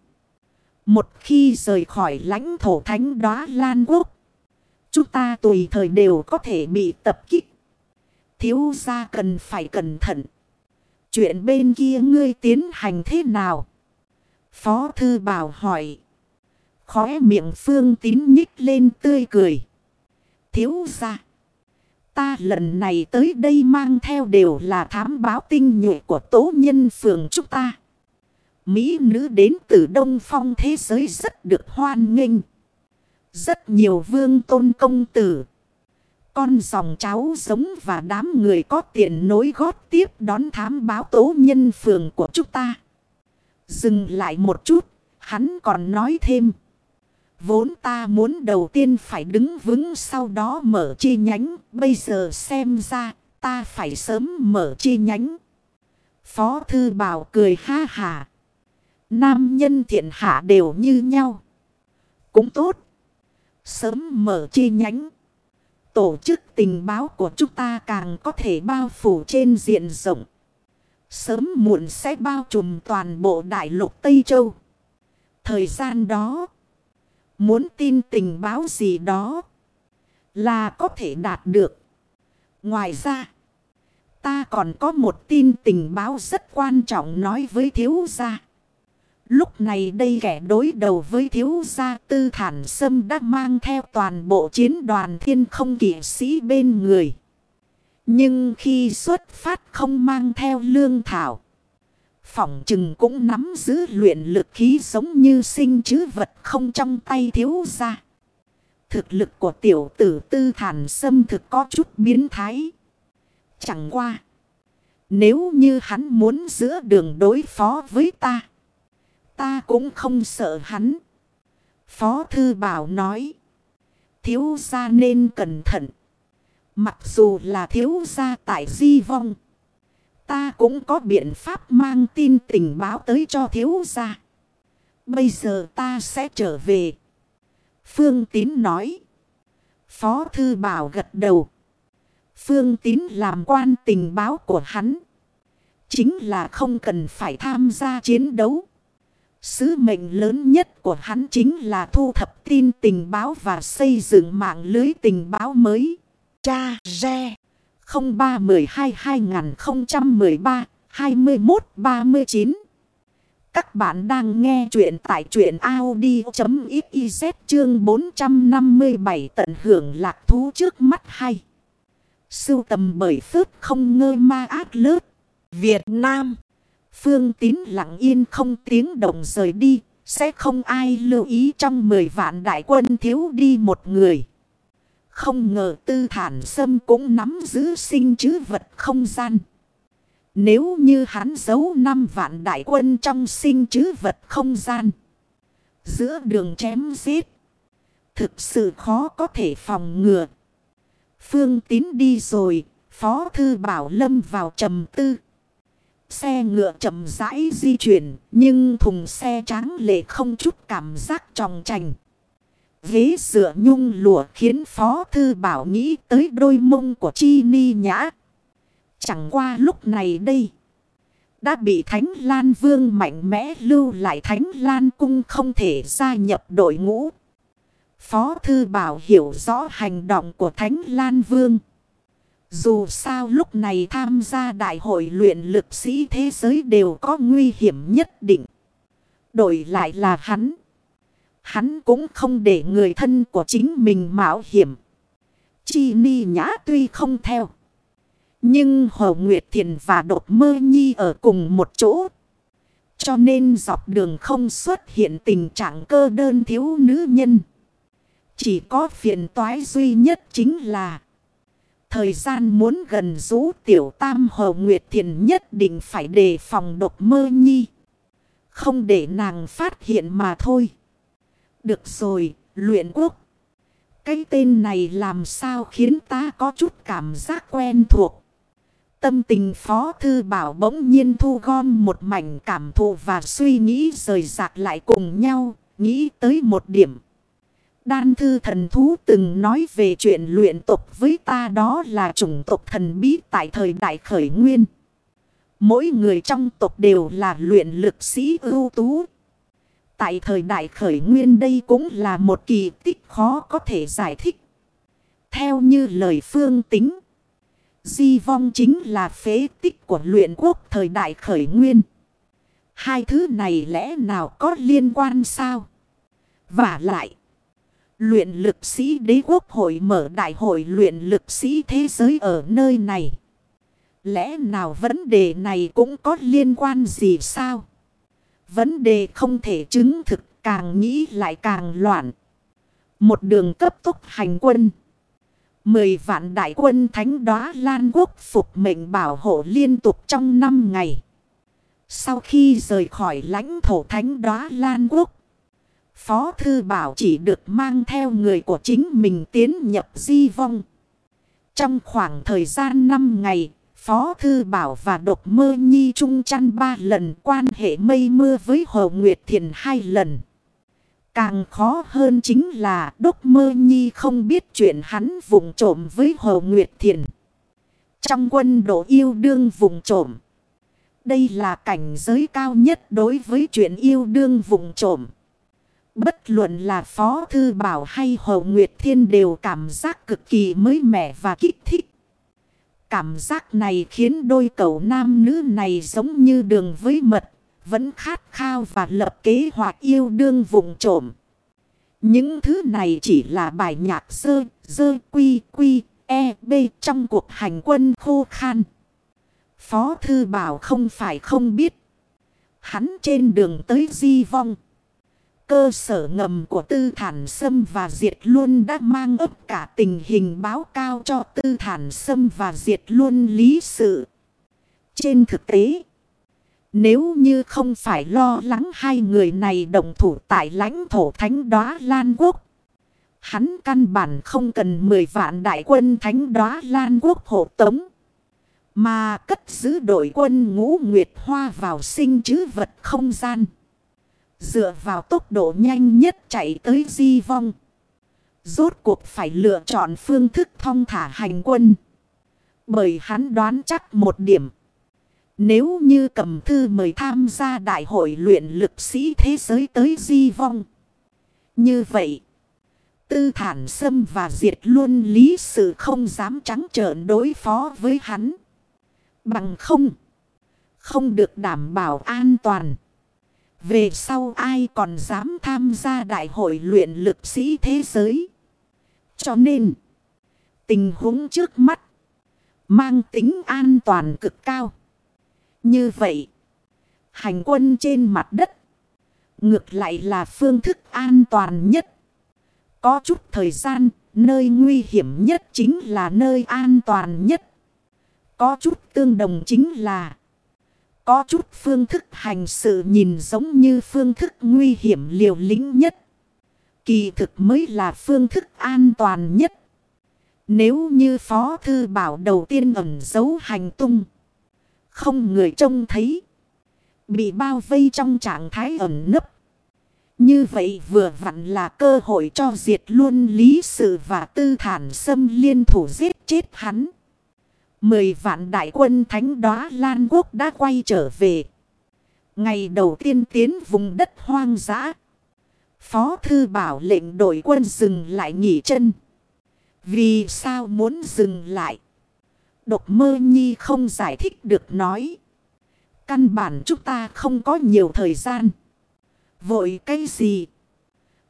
một khi rời khỏi lãnh thổ thánh đoá Lan Quốc, chúng ta tùy thời đều có thể bị tập kích. Thiếu gia cần phải cẩn thận. Chuyện bên kia ngươi tiến hành thế nào? Phó Thư Bảo hỏi. Khóe miệng Phương Tín nhích lên tươi cười. Thiếu gia. Ta lần này tới đây mang theo đều là thám báo tinh nhuệ của tố nhân phường chúng ta. Mỹ nữ đến từ Đông Phong thế giới rất được hoan nghênh. Rất nhiều vương tôn công tử. Con dòng cháu giống và đám người có tiền nối gót tiếp đón thám báo tố nhân phường của chúng ta. Dừng lại một chút, hắn còn nói thêm. Vốn ta muốn đầu tiên phải đứng vững sau đó mở chi nhánh. Bây giờ xem ra ta phải sớm mở chi nhánh. Phó thư bảo cười ha hà. Nam nhân thiện hạ đều như nhau. Cũng tốt. Sớm mở chi nhánh. Tổ chức tình báo của chúng ta càng có thể bao phủ trên diện rộng. Sớm muộn sẽ bao trùm toàn bộ đại lục Tây Châu. Thời gian đó. Muốn tin tình báo gì đó. Là có thể đạt được. Ngoài ra. Ta còn có một tin tình báo rất quan trọng nói với thiếu gia. Lúc này đây kẻ đối đầu với thiếu gia tư thản sâm đã mang theo toàn bộ chiến đoàn thiên không kỷ sĩ bên người. Nhưng khi xuất phát không mang theo lương thảo. Phỏng chừng cũng nắm giữ luyện lực khí giống như sinh chứ vật không trong tay thiếu gia. Thực lực của tiểu tử tư thản sâm thực có chút biến thái. Chẳng qua. Nếu như hắn muốn giữa đường đối phó với ta. Ta cũng không sợ hắn. Phó Thư Bảo nói. Thiếu gia nên cẩn thận. Mặc dù là thiếu gia tại di vong. Ta cũng có biện pháp mang tin tình báo tới cho thiếu gia. Bây giờ ta sẽ trở về. Phương Tín nói. Phó Thư Bảo gật đầu. Phương Tín làm quan tình báo của hắn. Chính là không cần phải tham gia chiến đấu. Sứ mệnh lớn nhất của hắn chính là thu thập tin tình báo và xây dựng mạng lưới tình báo mới. Cha Re 0312-2013-2139 Các bạn đang nghe chuyện tại chuyện Audi.xyz chương 457 tận hưởng lạc thú trước mắt hay. Sưu tầm bởi phước không ngơ ma ác lớp. Việt Nam Phương tín lặng yên không tiếng động rời đi. Sẽ không ai lưu ý trong 10 vạn đại quân thiếu đi một người. Không ngờ tư thản sâm cũng nắm giữ sinh chứ vật không gian. Nếu như hắn giấu 5 vạn đại quân trong sinh chứ vật không gian. Giữa đường chém giết. Thực sự khó có thể phòng ngừa. Phương tín đi rồi. Phó thư bảo lâm vào trầm tư. Xe ngựa chậm rãi di chuyển, nhưng thùng xe tráng lệ không chút cảm giác tròng trành. Ghế dựa nhung lụa khiến Phó Thư Bảo nghĩ tới đôi mông của Chi Ni Nhã. Chẳng qua lúc này đây. Đã bị Thánh Lan Vương mạnh mẽ lưu lại Thánh Lan Cung không thể gia nhập đội ngũ. Phó Thư Bảo hiểu rõ hành động của Thánh Lan Vương. Dù sao lúc này tham gia đại hội luyện lực sĩ thế giới đều có nguy hiểm nhất định. Đổi lại là hắn. Hắn cũng không để người thân của chính mình mạo hiểm. Chi ni nhã tuy không theo. Nhưng Hồ Nguyệt Thiền và Đột Mơ Nhi ở cùng một chỗ. Cho nên dọc đường không xuất hiện tình trạng cơ đơn thiếu nữ nhân. Chỉ có phiền toái duy nhất chính là Thời gian muốn gần rũ tiểu tam hồ nguyệt thiền nhất định phải đề phòng độc mơ nhi. Không để nàng phát hiện mà thôi. Được rồi, luyện quốc. Cái tên này làm sao khiến ta có chút cảm giác quen thuộc. Tâm tình phó thư bảo bỗng nhiên thu gom một mảnh cảm thụ và suy nghĩ rời rạc lại cùng nhau, nghĩ tới một điểm. Đan thư thần thú từng nói về chuyện luyện tục với ta đó là chủng tộc thần bí tại thời đại khởi nguyên. Mỗi người trong tộc đều là luyện lực sĩ ưu tú. Tại thời đại khởi nguyên đây cũng là một kỳ tích khó có thể giải thích. Theo như lời phương tính, di vong chính là phế tích của luyện quốc thời đại khởi nguyên. Hai thứ này lẽ nào có liên quan sao? Và lại, Luyện lực sĩ đế quốc hội mở đại hội luyện lực sĩ thế giới ở nơi này. Lẽ nào vấn đề này cũng có liên quan gì sao? Vấn đề không thể chứng thực, càng nghĩ lại càng loạn. Một đường cấp tốc hành quân. Mười vạn đại quân thánh đoá Lan quốc phục mệnh bảo hộ liên tục trong năm ngày. Sau khi rời khỏi lãnh thổ thánh đoá Lan quốc. Phó Thư Bảo chỉ được mang theo người của chính mình tiến nhập di vong. Trong khoảng thời gian 5 ngày, Phó Thư Bảo và Độc Mơ Nhi chung chăn ba lần quan hệ mây mưa với Hồ Nguyệt Thiền hai lần. Càng khó hơn chính là Độc Mơ Nhi không biết chuyện hắn vùng trộm với Hồ Nguyệt Thiền. Trong quân độ yêu đương vùng trộm. Đây là cảnh giới cao nhất đối với chuyện yêu đương vùng trộm. Bất luận là Phó Thư Bảo hay Hồ Nguyệt Thiên đều cảm giác cực kỳ mới mẻ và kích thích. Cảm giác này khiến đôi cậu nam nữ này giống như đường với mật, vẫn khát khao và lập kế hoạch yêu đương vùng trộm. Những thứ này chỉ là bài nhạc sơ, dơ quy quy, e, b trong cuộc hành quân khô khan. Phó Thư Bảo không phải không biết. Hắn trên đường tới Di Vong. Cơ sở ngầm của Tư Thản Sâm và Diệt Luân đã mang ấp cả tình hình báo cao cho Tư Thản Sâm và Diệt Luân lý sự. Trên thực tế, nếu như không phải lo lắng hai người này đồng thủ tại lãnh thổ thánh đoá Lan Quốc, hắn căn bản không cần 10 vạn đại quân thánh đoá Lan Quốc hộ tống. Mà cất giữ đội quân ngũ Nguyệt Hoa vào sinh chứ vật không gian. Dựa vào tốc độ nhanh nhất chạy tới di vong. Rốt cuộc phải lựa chọn phương thức thong thả hành quân. Bởi hắn đoán chắc một điểm. Nếu như cầm thư mời tham gia đại hội luyện lực sĩ thế giới tới di vong. Như vậy, tư thản xâm và diệt luôn lý sự không dám trắng trợn đối phó với hắn. Bằng không, không được đảm bảo an toàn. Về sau ai còn dám tham gia đại hội luyện lực sĩ thế giới. Cho nên, tình huống trước mắt, mang tính an toàn cực cao. Như vậy, hành quân trên mặt đất, ngược lại là phương thức an toàn nhất. Có chút thời gian, nơi nguy hiểm nhất chính là nơi an toàn nhất. Có chút tương đồng chính là có chút phương thức hành sự nhìn giống như phương thức nguy hiểm liều lĩnh nhất. Kỳ thực mới là phương thức an toàn nhất. Nếu như Phó Thư Bảo đầu tiên ẩn giấu hành tung. Không người trông thấy. Bị bao vây trong trạng thái ẩn nấp. Như vậy vừa vặn là cơ hội cho diệt luôn lý sự và tư thản xâm liên thủ giết chết hắn. Mười vạn đại quân thánh đóa Lan Quốc đã quay trở về. Ngày đầu tiên tiến vùng đất hoang dã. Phó thư bảo lệnh đội quân dừng lại nghỉ chân. Vì sao muốn dừng lại? Độc mơ nhi không giải thích được nói. Căn bản chúng ta không có nhiều thời gian. Vội cái gì?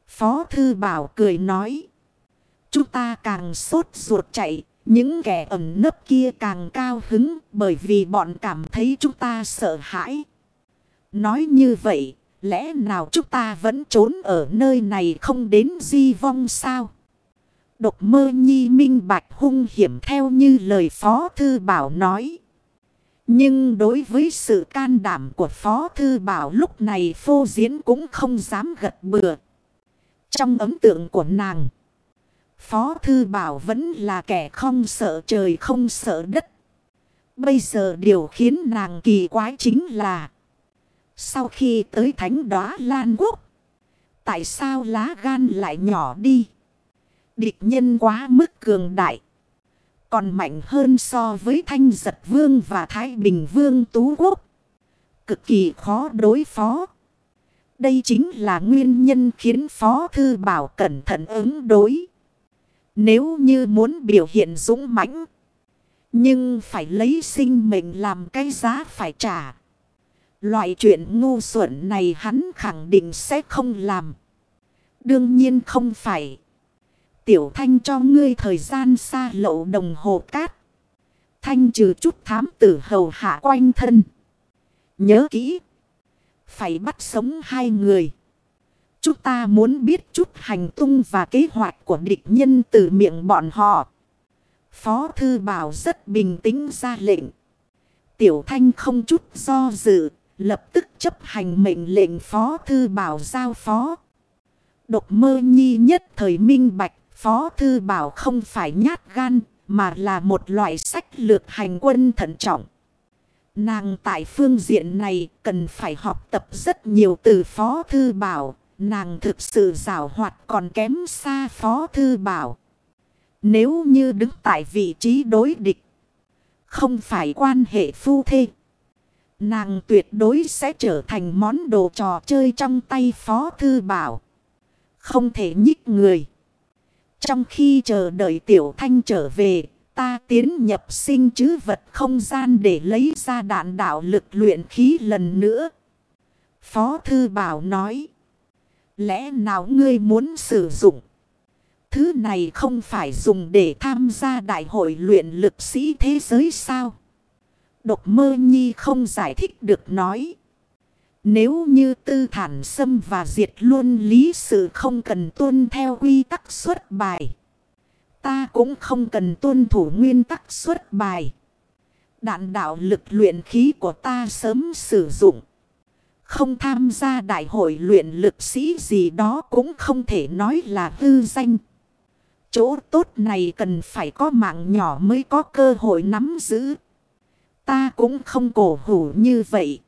Phó thư bảo cười nói. Chúng ta càng sốt ruột chạy. Những kẻ ẩn nấp kia càng cao hứng bởi vì bọn cảm thấy chúng ta sợ hãi. Nói như vậy, lẽ nào chúng ta vẫn trốn ở nơi này không đến di vong sao? Độc mơ nhi minh bạch hung hiểm theo như lời Phó Thư Bảo nói. Nhưng đối với sự can đảm của Phó Thư Bảo lúc này phô diễn cũng không dám gật bừa. Trong ấn tượng của nàng, Phó Thư Bảo vẫn là kẻ không sợ trời không sợ đất. Bây giờ điều khiến nàng kỳ quái chính là, Sau khi tới thánh đóa Lan Quốc, Tại sao lá gan lại nhỏ đi? Địch nhân quá mức cường đại. Còn mạnh hơn so với Thanh Giật Vương và Thái Bình Vương Tú Quốc. Cực kỳ khó đối phó. Đây chính là nguyên nhân khiến Phó Thư Bảo cẩn thận ứng đối. Nếu như muốn biểu hiện dũng mãnh, Nhưng phải lấy sinh mình làm cái giá phải trả. Loại chuyện ngu xuẩn này hắn khẳng định sẽ không làm. Đương nhiên không phải. Tiểu thanh cho ngươi thời gian xa lậu đồng hồ cát. Thanh trừ chút thám tử hầu hạ quanh thân. Nhớ kỹ. Phải bắt sống hai người. Chúng ta muốn biết chút hành tung và kế hoạch của địch nhân từ miệng bọn họ. Phó Thư Bảo rất bình tĩnh ra lệnh. Tiểu Thanh không chút do dự, lập tức chấp hành mệnh lệnh Phó Thư Bảo giao phó. Độc mơ nhi nhất thời minh bạch, Phó Thư Bảo không phải nhát gan, mà là một loại sách lược hành quân thận trọng. Nàng tại phương diện này cần phải học tập rất nhiều từ Phó Thư Bảo, Nàng thực sự rào hoạt còn kém xa phó thư bảo. Nếu như đứng tại vị trí đối địch. Không phải quan hệ phu thê. Nàng tuyệt đối sẽ trở thành món đồ trò chơi trong tay phó thư bảo. Không thể nhích người. Trong khi chờ đợi tiểu thanh trở về. Ta tiến nhập sinh chứ vật không gian để lấy ra đạn đạo lực luyện khí lần nữa. Phó thư bảo nói. Lẽ nào ngươi muốn sử dụng? Thứ này không phải dùng để tham gia đại hội luyện lực sĩ thế giới sao? Độc mơ nhi không giải thích được nói. Nếu như tư thản xâm và diệt luôn lý sự không cần tuân theo quy tắc xuất bài. Ta cũng không cần tuân thủ nguyên tắc xuất bài. Đạn đạo lực luyện khí của ta sớm sử dụng. Không tham gia đại hội luyện lực sĩ gì đó cũng không thể nói là hư danh. Chỗ tốt này cần phải có mạng nhỏ mới có cơ hội nắm giữ. Ta cũng không cổ hủ như vậy.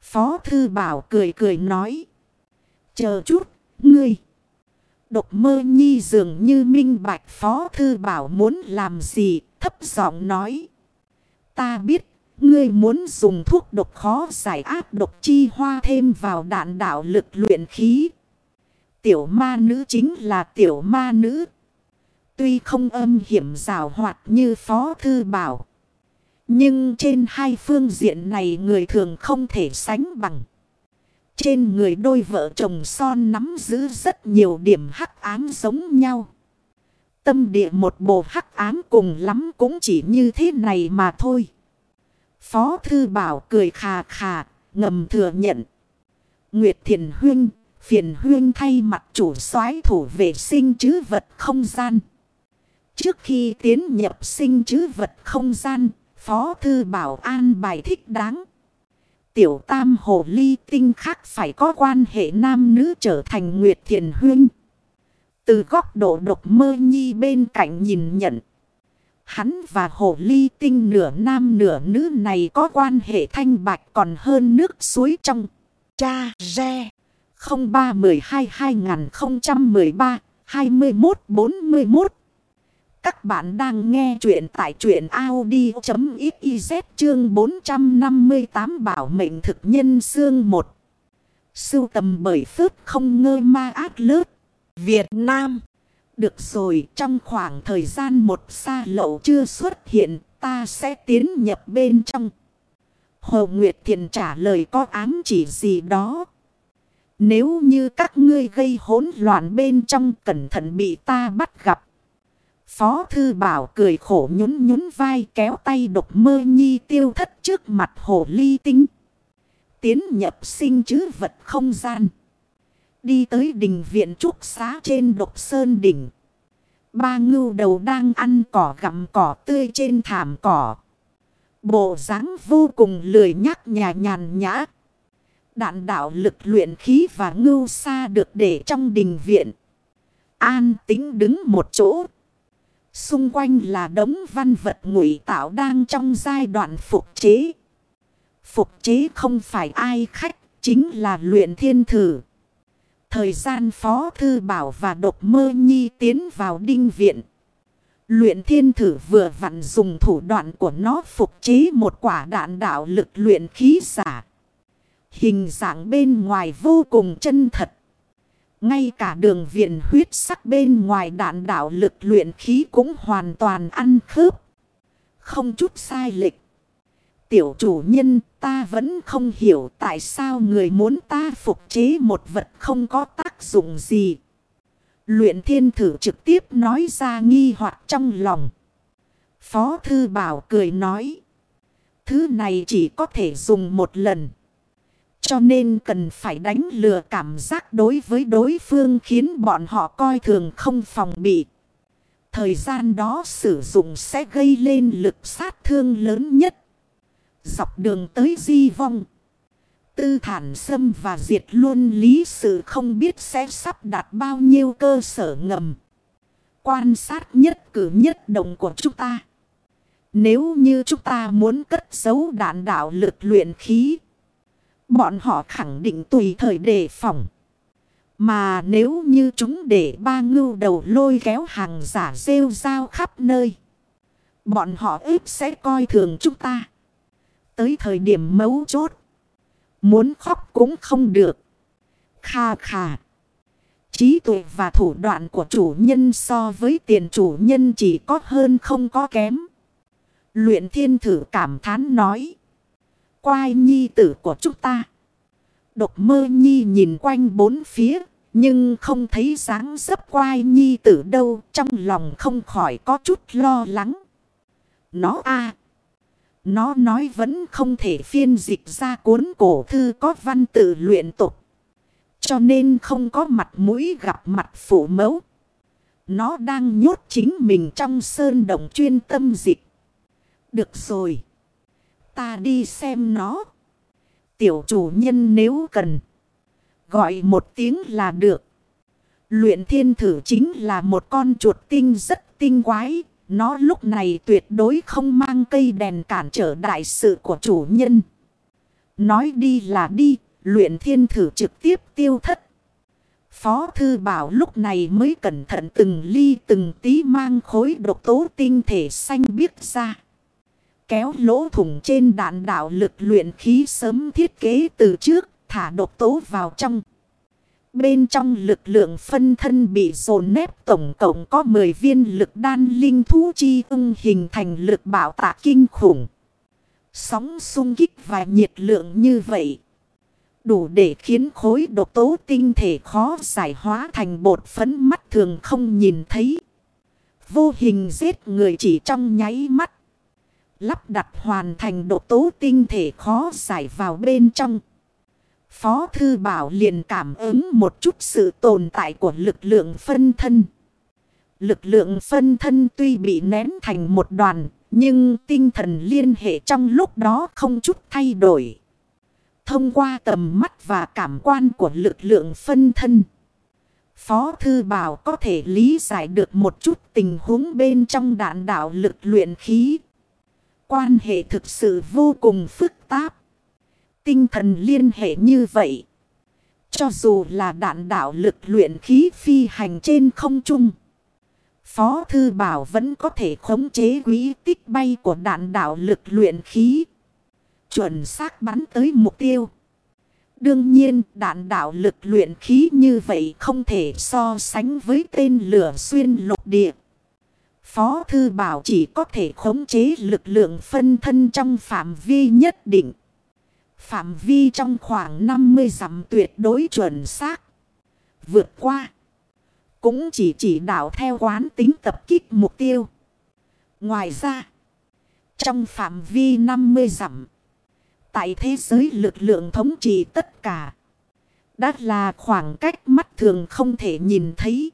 Phó Thư Bảo cười cười nói. Chờ chút, ngươi. Độc mơ nhi dường như minh bạch Phó Thư Bảo muốn làm gì, thấp giọng nói. Ta biết, ngươi muốn dùng thuốc độc khó giải áp độc chi hoa thêm vào đạn đạo lực luyện khí. Tiểu ma nữ chính là tiểu ma nữ. Tuy không âm hiểm rào hoạt như Phó Thư Bảo. Nhưng trên hai phương diện này người thường không thể sánh bằng. Trên người đôi vợ chồng son nắm giữ rất nhiều điểm hắc ám giống nhau. Tâm địa một bộ hắc ám cùng lắm cũng chỉ như thế này mà thôi. Phó Thư Bảo cười khà khà, ngầm thừa nhận. Nguyệt Thiền Huyên, phiền Huyên thay mặt chủ soái thủ vệ sinh chứ vật không gian. Trước khi tiến nhập sinh chứ vật không gian, Phó Thư Bảo an bài thích đáng. Tiểu tam hồ ly tinh khác phải có quan hệ nam nữ trở thành Nguyệt Thiền Huyên. Từ góc độ độc mơ nhi bên cạnh nhìn nhận. Hắn và hồ ly tinh nửa nam nửa nữ này có quan hệ thanh bạch còn hơn nước suối trong. Cha Re 0312 2013 2141 các bạn đang nghe chuyện tại chuyện Audi.xyz chương 458 bảo mệnh thực nhân xương 1. Sưu tầm bởi phước không ngơ ma ác lớp. Việt Nam. Được rồi, trong khoảng thời gian một xa lậu chưa xuất hiện, ta sẽ tiến nhập bên trong. Hồ Nguyệt Thiền trả lời có ám chỉ gì đó. Nếu như các ngươi gây hỗn loạn bên trong cẩn thận bị ta bắt gặp. Phó Thư Bảo cười khổ nhún nhún vai kéo tay độc mơ nhi tiêu thất trước mặt hồ ly tinh. Tiến nhập sinh chứ vật không gian. Đi tới đình viện trúc xá trên độc sơn đỉnh. Ba ngưu đầu đang ăn cỏ gặm cỏ tươi trên thảm cỏ. Bộ dáng vô cùng lười nhắc nhà nhàn nhã. Đạn đạo lực luyện khí và ngưu xa được để trong đình viện. An tính đứng một chỗ Xung quanh là đống văn vật ngụy tạo đang trong giai đoạn phục chế. Phục chế không phải ai khách, chính là luyện thiên thử. Thời gian Phó Thư Bảo và Độc Mơ Nhi tiến vào đinh viện. Luyện thiên thử vừa vặn dùng thủ đoạn của nó phục chế một quả đạn đạo lực luyện khí giả. Hình dạng bên ngoài vô cùng chân thật. Ngay cả đường viện huyết sắc bên ngoài đạn đạo lực luyện khí cũng hoàn toàn ăn khớp. Không chút sai lệch. Tiểu chủ nhân, ta vẫn không hiểu tại sao người muốn ta phục chế một vật không có tác dụng gì. Luyện thiên thử trực tiếp nói ra nghi hoặc trong lòng. Phó thư bảo cười nói. Thứ này chỉ có thể dùng một lần. Cho nên cần phải đánh lừa cảm giác đối với đối phương khiến bọn họ coi thường không phòng bị. Thời gian đó sử dụng sẽ gây lên lực sát thương lớn nhất. Dọc đường tới di vong. Tư thản xâm và diệt luôn lý sự không biết sẽ sắp đặt bao nhiêu cơ sở ngầm. Quan sát nhất cử nhất động của chúng ta. Nếu như chúng ta muốn cất giấu đạn đạo lực luyện khí. Bọn họ khẳng định tùy thời đề phòng. Mà nếu như chúng để ba ngưu đầu lôi kéo hàng giả rêu rao khắp nơi. Bọn họ ít sẽ coi thường chúng ta. Tới thời điểm mấu chốt. Muốn khóc cũng không được. Kha kha. Trí tuệ và thủ đoạn của chủ nhân so với tiền chủ nhân chỉ có hơn không có kém. Luyện thiên thử cảm thán nói quai nhi tử của chúng ta. Độc mơ nhi nhìn quanh bốn phía, nhưng không thấy dáng dấp quai nhi tử đâu, trong lòng không khỏi có chút lo lắng. Nó a nó nói vẫn không thể phiên dịch ra cuốn cổ thư có văn tự luyện tục. Cho nên không có mặt mũi gặp mặt phụ mẫu. Nó đang nhốt chính mình trong sơn đồng chuyên tâm dịch. Được rồi ta đi xem nó. Tiểu chủ nhân nếu cần. Gọi một tiếng là được. Luyện thiên thử chính là một con chuột tinh rất tinh quái nó lúc này tuyệt đối không mang cây đèn cản trở đại sự của chủ nhân. Nói đi là đi, luyện thiên thử trực tiếp tiêu thất. Phó thư bảo lúc này mới cẩn thận từng ly từng tí mang khối độc tố tinh thể xanh biếc ra. Kéo lỗ thủng trên đạn đạo lực luyện khí sớm thiết kế từ trước, thả độc tố vào trong. Bên trong lực lượng phân thân bị dồn nếp tổng cộng có 10 viên lực đan linh thú chi ưng hình thành lực bảo tạ kinh khủng. Sóng sung kích và nhiệt lượng như vậy. Đủ để khiến khối độc tố tinh thể khó giải hóa thành bột phấn mắt thường không nhìn thấy. Vô hình giết người chỉ trong nháy mắt. Lắp đặt hoàn thành độc tố tinh thể khó giải vào bên trong. Phó Thư Bảo liền cảm ứng một chút sự tồn tại của lực lượng phân thân. Lực lượng phân thân tuy bị nén thành một đoàn, nhưng tinh thần liên hệ trong lúc đó không chút thay đổi. Thông qua tầm mắt và cảm quan của lực lượng phân thân. Phó Thư Bảo có thể lý giải được một chút tình huống bên trong đạn đạo lực luyện khí. Quan hệ thực sự vô cùng phức tạp tinh thần liên hệ như vậy. Cho dù là đạn đạo lực luyện khí phi hành trên không trung. Phó Thư Bảo vẫn có thể khống chế quý tích bay của đạn đạo lực luyện khí. Chuẩn xác bắn tới mục tiêu. Đương nhiên, đạn đạo lực luyện khí như vậy không thể so sánh với tên lửa xuyên lục địa. Phó Thư Bảo chỉ có thể khống chế lực lượng phân thân trong phạm vi nhất định. Phạm vi trong khoảng 50 dặm tuyệt đối chuẩn xác. Vượt qua. Cũng chỉ chỉ đạo theo quán tính tập kích mục tiêu. Ngoài ra. Trong phạm vi 50 dặm. Tại thế giới lực lượng thống trị tất cả. Đã là khoảng cách mắt thường không thể nhìn thấy.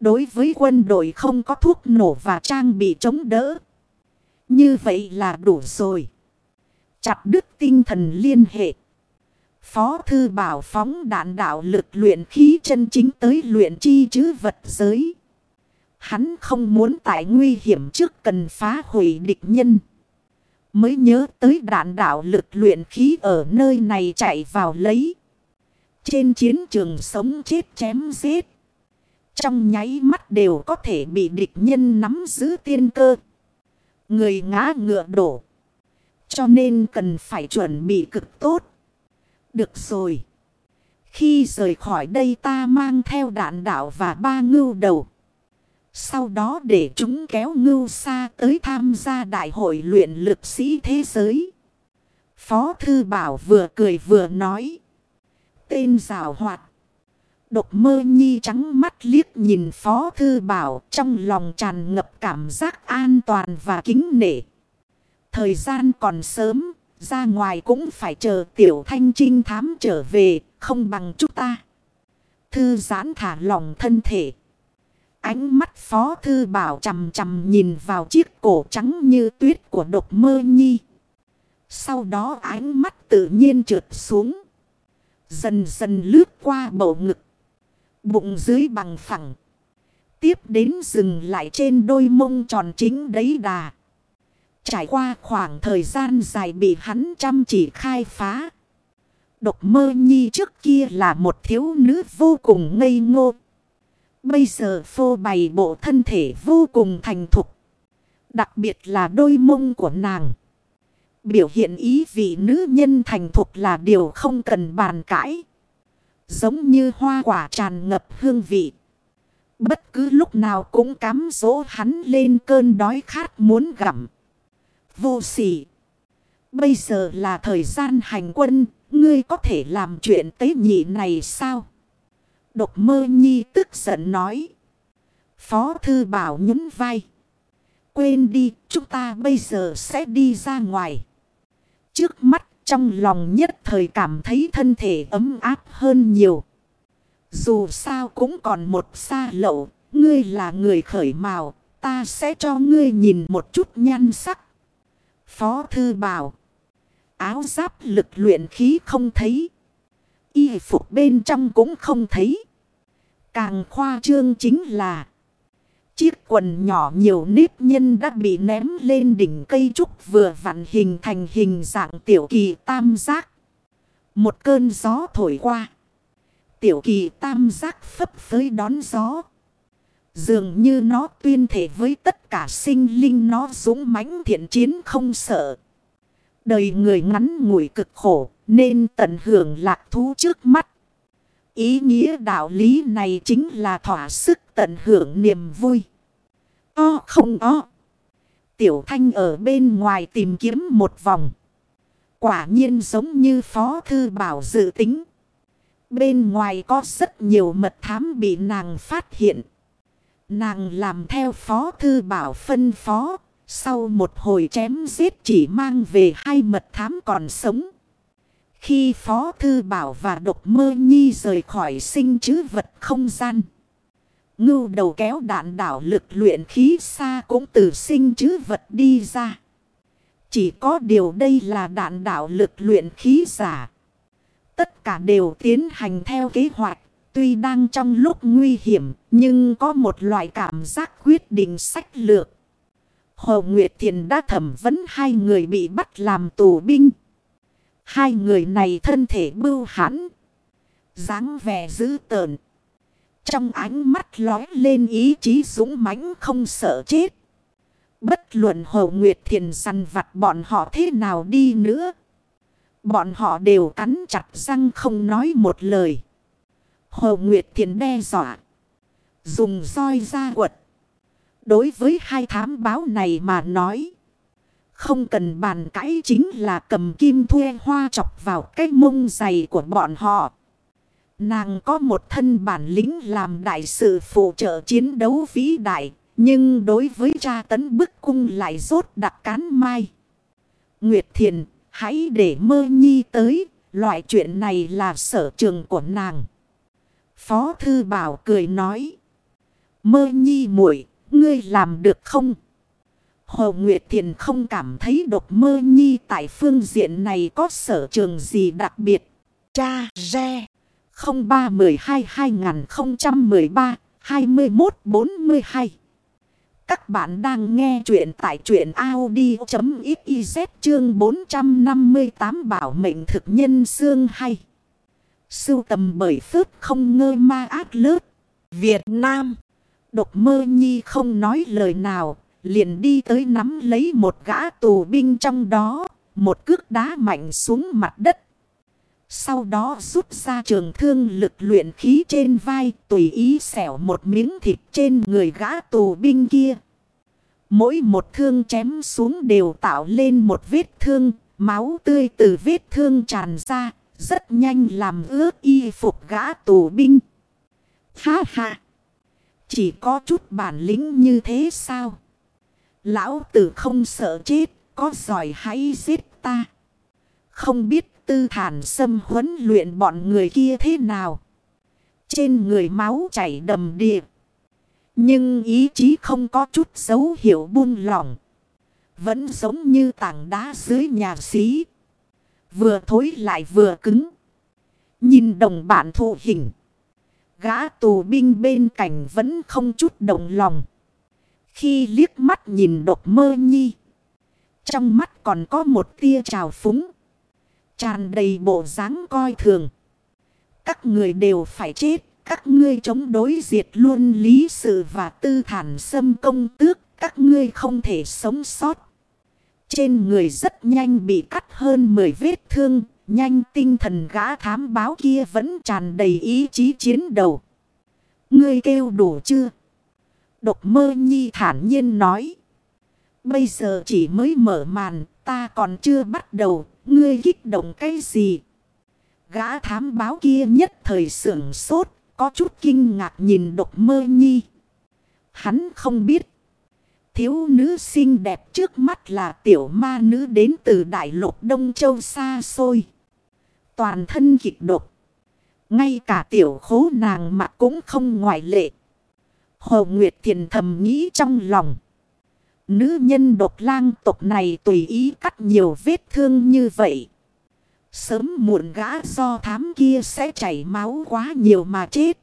Đối với quân đội không có thuốc nổ và trang bị chống đỡ. Như vậy là đủ rồi. Chặt đứt tinh thần liên hệ. Phó thư bảo phóng đạn đạo lực luyện khí chân chính tới luyện chi chứ vật giới. Hắn không muốn tại nguy hiểm trước cần phá hủy địch nhân. Mới nhớ tới đạn đạo lực luyện khí ở nơi này chạy vào lấy. Trên chiến trường sống chết chém giết. Trong nháy mắt đều có thể bị địch nhân nắm giữ tiên cơ. Người ngã ngựa đổ. Cho nên cần phải chuẩn bị cực tốt. Được rồi. Khi rời khỏi đây ta mang theo đạn đạo và ba ngưu đầu. Sau đó để chúng kéo ngưu xa tới tham gia đại hội luyện lực sĩ thế giới. Phó Thư Bảo vừa cười vừa nói. Tên rào hoạt. Độc mơ nhi trắng mắt liếc nhìn Phó Thư Bảo trong lòng tràn ngập cảm giác an toàn và kính nể. Thời gian còn sớm, ra ngoài cũng phải chờ tiểu thanh trinh thám trở về, không bằng chúng ta. Thư giãn thả lòng thân thể. Ánh mắt phó thư bảo chầm chầm nhìn vào chiếc cổ trắng như tuyết của độc mơ nhi. Sau đó ánh mắt tự nhiên trượt xuống. Dần dần lướt qua bầu ngực. Bụng dưới bằng phẳng. Tiếp đến dừng lại trên đôi mông tròn chính đấy đà. Trải qua khoảng thời gian dài bị hắn chăm chỉ khai phá. Độc mơ nhi trước kia là một thiếu nữ vô cùng ngây ngô. Bây giờ phô bày bộ thân thể vô cùng thành thục. Đặc biệt là đôi mông của nàng. Biểu hiện ý vị nữ nhân thành thục là điều không cần bàn cãi. Giống như hoa quả tràn ngập hương vị. Bất cứ lúc nào cũng cám dỗ hắn lên cơn đói khát muốn gặm vô sỉ. Bây giờ là thời gian hành quân, ngươi có thể làm chuyện tế nhị này sao? Độc mơ nhi tức giận nói. Phó thư bảo nhún vai. Quên đi, chúng ta bây giờ sẽ đi ra ngoài. Trước mắt trong lòng nhất thời cảm thấy thân thể ấm áp hơn nhiều. Dù sao cũng còn một xa lậu, ngươi là người khởi màu, ta sẽ cho ngươi nhìn một chút nhan sắc. Phó thư bảo. Áo giáp lực luyện khí không thấy. Y phục bên trong cũng không thấy. Càng khoa trương chính là. Chiếc quần nhỏ nhiều nếp nhân đã bị ném lên đỉnh cây trúc vừa vặn hình thành hình dạng tiểu kỳ tam giác. Một cơn gió thổi qua. Tiểu kỳ tam giác phấp phới đón gió. Dường như nó tuyên thể với tất cả sinh linh nó dũng mãnh thiện chiến không sợ. Đời người ngắn ngủi cực khổ, nên tận hưởng lạc thú trước mắt. Ý nghĩa đạo lý này chính là thỏa sức tận hưởng niềm vui. O không o. Tiểu thanh ở bên ngoài tìm kiếm một vòng. Quả nhiên giống như phó thư bảo dự tính. Bên ngoài có rất nhiều mật thám bị nàng phát hiện. Nàng làm theo phó thư bảo phân phó. Sau một hồi chém giết chỉ mang về hai mật thám còn sống. Khi Phó Thư Bảo và Độc Mơ Nhi rời khỏi sinh chứ vật không gian. Ngưu đầu kéo đạn đảo lực luyện khí xa cũng từ sinh chứ vật đi ra. Chỉ có điều đây là đạn đảo lực luyện khí giả. Tất cả đều tiến hành theo kế hoạch. Tuy đang trong lúc nguy hiểm, nhưng có một loại cảm giác quyết định sách lược. Hồ Nguyệt Thiền đã thẩm vấn hai người bị bắt làm tù binh. Hai người này thân thể bưu hãn. dáng vẻ dữ tợn. Trong ánh mắt lói lên ý chí dũng mãnh không sợ chết. Bất luận Hồ Nguyệt Thiền săn vặt bọn họ thế nào đi nữa. Bọn họ đều cắn chặt răng không nói một lời. Hồ Nguyệt Thiền đe dọa. Dùng roi ra quật. Đối với hai thám báo này mà nói. Không cần bàn cãi chính là cầm kim thuê hoa chọc vào cái mông dày của bọn họ. Nàng có một thân bản lĩnh làm đại sự phụ trợ chiến đấu vĩ đại. Nhưng đối với cha tấn bức cung lại rốt đặc cán mai. Nguyệt Thiền, hãy để mơ nhi tới. Loại chuyện này là sở trường của nàng. Phó Thư Bảo cười nói. Mơ nhi muội, ngươi làm được không? Hồ Nguyệt Thiền không cảm thấy độc mơ nhi tại phương diện này có sở trường gì đặc biệt. Cha Re 0312-2013-2142 Các bạn đang nghe chuyện tại chuyện Audi.xyz chương 458 bảo mệnh thực nhân xương hay. Sưu tầm bởi phước không ngơ ma ác lớp. Việt Nam Độc mơ nhi không nói lời nào, liền đi tới nắm lấy một gã tù binh trong đó, một cước đá mạnh xuống mặt đất. Sau đó rút ra trường thương lực luyện khí trên vai, tùy ý xẻo một miếng thịt trên người gã tù binh kia. Mỗi một thương chém xuống đều tạo lên một vết thương, máu tươi từ vết thương tràn ra, rất nhanh làm ướt y phục gã tù binh. Ha ha! Chỉ có chút bản lĩnh như thế sao? Lão tử không sợ chết, có giỏi hãy giết ta. Không biết tư thản xâm huấn luyện bọn người kia thế nào. Trên người máu chảy đầm đìa. Nhưng ý chí không có chút dấu hiệu buông lỏng. Vẫn giống như tảng đá dưới nhà xí. Vừa thối lại vừa cứng. Nhìn đồng bạn thụ hình. Gã tù binh bên cạnh vẫn không chút động lòng. Khi liếc mắt nhìn độc mơ nhi. Trong mắt còn có một tia trào phúng. Tràn đầy bộ dáng coi thường. Các người đều phải chết. Các ngươi chống đối diệt luôn lý sự và tư thản xâm công tước. Các ngươi không thể sống sót. Trên người rất nhanh bị cắt hơn 10 vết thương. Nhanh tinh thần gã thám báo kia vẫn tràn đầy ý chí chiến đầu. Ngươi kêu đủ chưa? Độc mơ nhi thản nhiên nói. Bây giờ chỉ mới mở màn, ta còn chưa bắt đầu, ngươi kích động cái gì? Gã thám báo kia nhất thời sưởng sốt, có chút kinh ngạc nhìn độc mơ nhi. Hắn không biết. Thiếu nữ xinh đẹp trước mắt là tiểu ma nữ đến từ đại lục Đông Châu xa xôi. Toàn thân kịch độc. Ngay cả tiểu khố nàng mà cũng không ngoại lệ. Hồ Nguyệt Thiền thầm nghĩ trong lòng. Nữ nhân độc lang tộc này tùy ý cắt nhiều vết thương như vậy. Sớm muộn gã do thám kia sẽ chảy máu quá nhiều mà chết.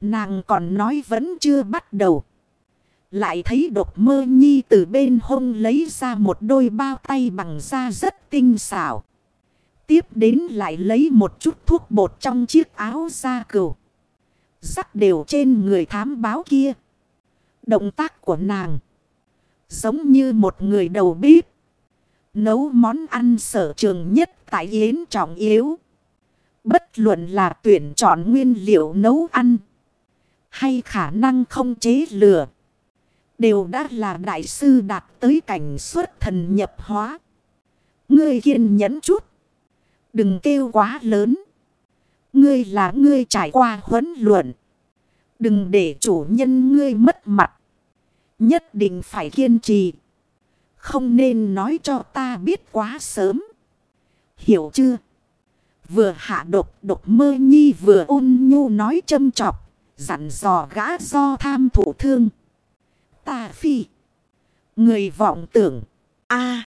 Nàng còn nói vẫn chưa bắt đầu. Lại thấy độc mơ nhi từ bên hông lấy ra một đôi bao tay bằng da rất tinh xảo. Tiếp đến lại lấy một chút thuốc bột trong chiếc áo da cừu. Rắc đều trên người thám báo kia. Động tác của nàng. Giống như một người đầu bếp. Nấu món ăn sở trường nhất tại Yến Trọng Yếu. Bất luận là tuyển chọn nguyên liệu nấu ăn. Hay khả năng không chế lửa. Đều đã là đại sư đạt tới cảnh xuất thần nhập hóa. Ngươi kiên nhẫn chút. Đừng kêu quá lớn. Ngươi là ngươi trải qua huấn luyện. Đừng để chủ nhân ngươi mất mặt. Nhất định phải kiên trì. Không nên nói cho ta biết quá sớm. Hiểu chưa? Vừa hạ độc độc mơ nhi vừa ôn nhu nói châm chọc. Dặn dò gã do tham thủ thương. Ta phi. Người vọng tưởng. a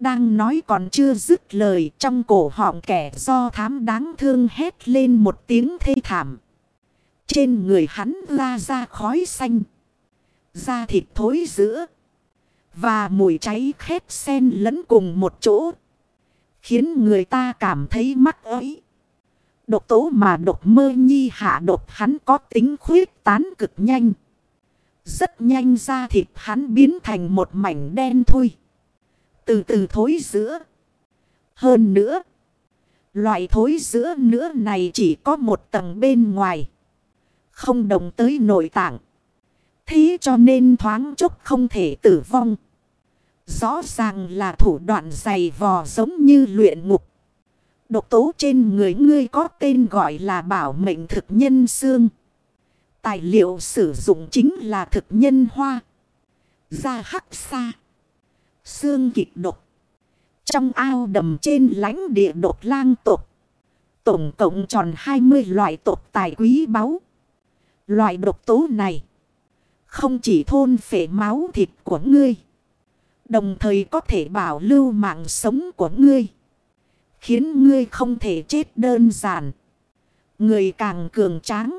Đang nói còn chưa dứt lời, trong cổ họng kẻ do thám đáng thương hét lên một tiếng thê thảm. Trên người hắn ra ra khói xanh. Da thịt thối giữa. Và mùi cháy khét sen lẫn cùng một chỗ. Khiến người ta cảm thấy mắc ấy. Độc tố mà độc mơ nhi hạ độc hắn có tính khuyết tán cực nhanh. Rất nhanh ra thịt hắn biến thành một mảnh đen thui. Từ từ thối giữa. Hơn nữa. Loại thối giữa nữa này chỉ có một tầng bên ngoài. Không đồng tới nội tạng. Thế cho nên thoáng chốc không thể tử vong. Rõ ràng là thủ đoạn dày vò giống như luyện ngục. Độc tố trên người ngươi có tên gọi là bảo mệnh thực nhân xương. Tài liệu sử dụng chính là thực nhân hoa. Da hắc sa. Xương kịch độc. Trong ao đầm trên lãnh địa độc lang tộc. Tổng cộng tròn 20 loại tộc tài quý báu. Loại độc tố này. Không chỉ thôn phệ máu thịt của ngươi. Đồng thời có thể bảo lưu mạng sống của ngươi. Khiến ngươi không thể chết đơn giản. Người càng cường tráng.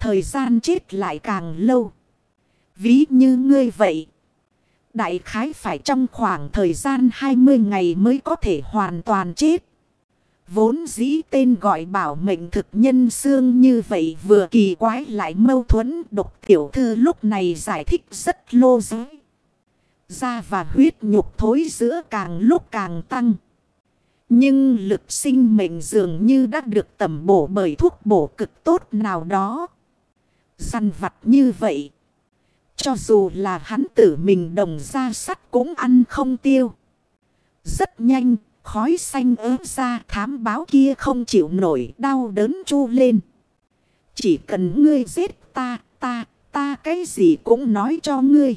Thời gian chết lại càng lâu. Ví như ngươi vậy. Đại khái phải trong khoảng thời gian 20 ngày mới có thể hoàn toàn chết. Vốn dĩ tên gọi bảo mệnh thực nhân xương như vậy vừa kỳ quái lại mâu thuẫn độc tiểu thư lúc này giải thích rất lô giới. Da và huyết nhục thối giữa càng lúc càng tăng. Nhưng lực sinh mệnh dường như đã được tẩm bổ bởi thuốc bổ cực tốt nào đó. Dằn vặt như vậy. Cho dù là hắn tử mình đồng ra sắt cũng ăn không tiêu. Rất nhanh, khói xanh ớ ra thám báo kia không chịu nổi đau đớn chu lên. Chỉ cần ngươi giết ta, ta, ta cái gì cũng nói cho ngươi.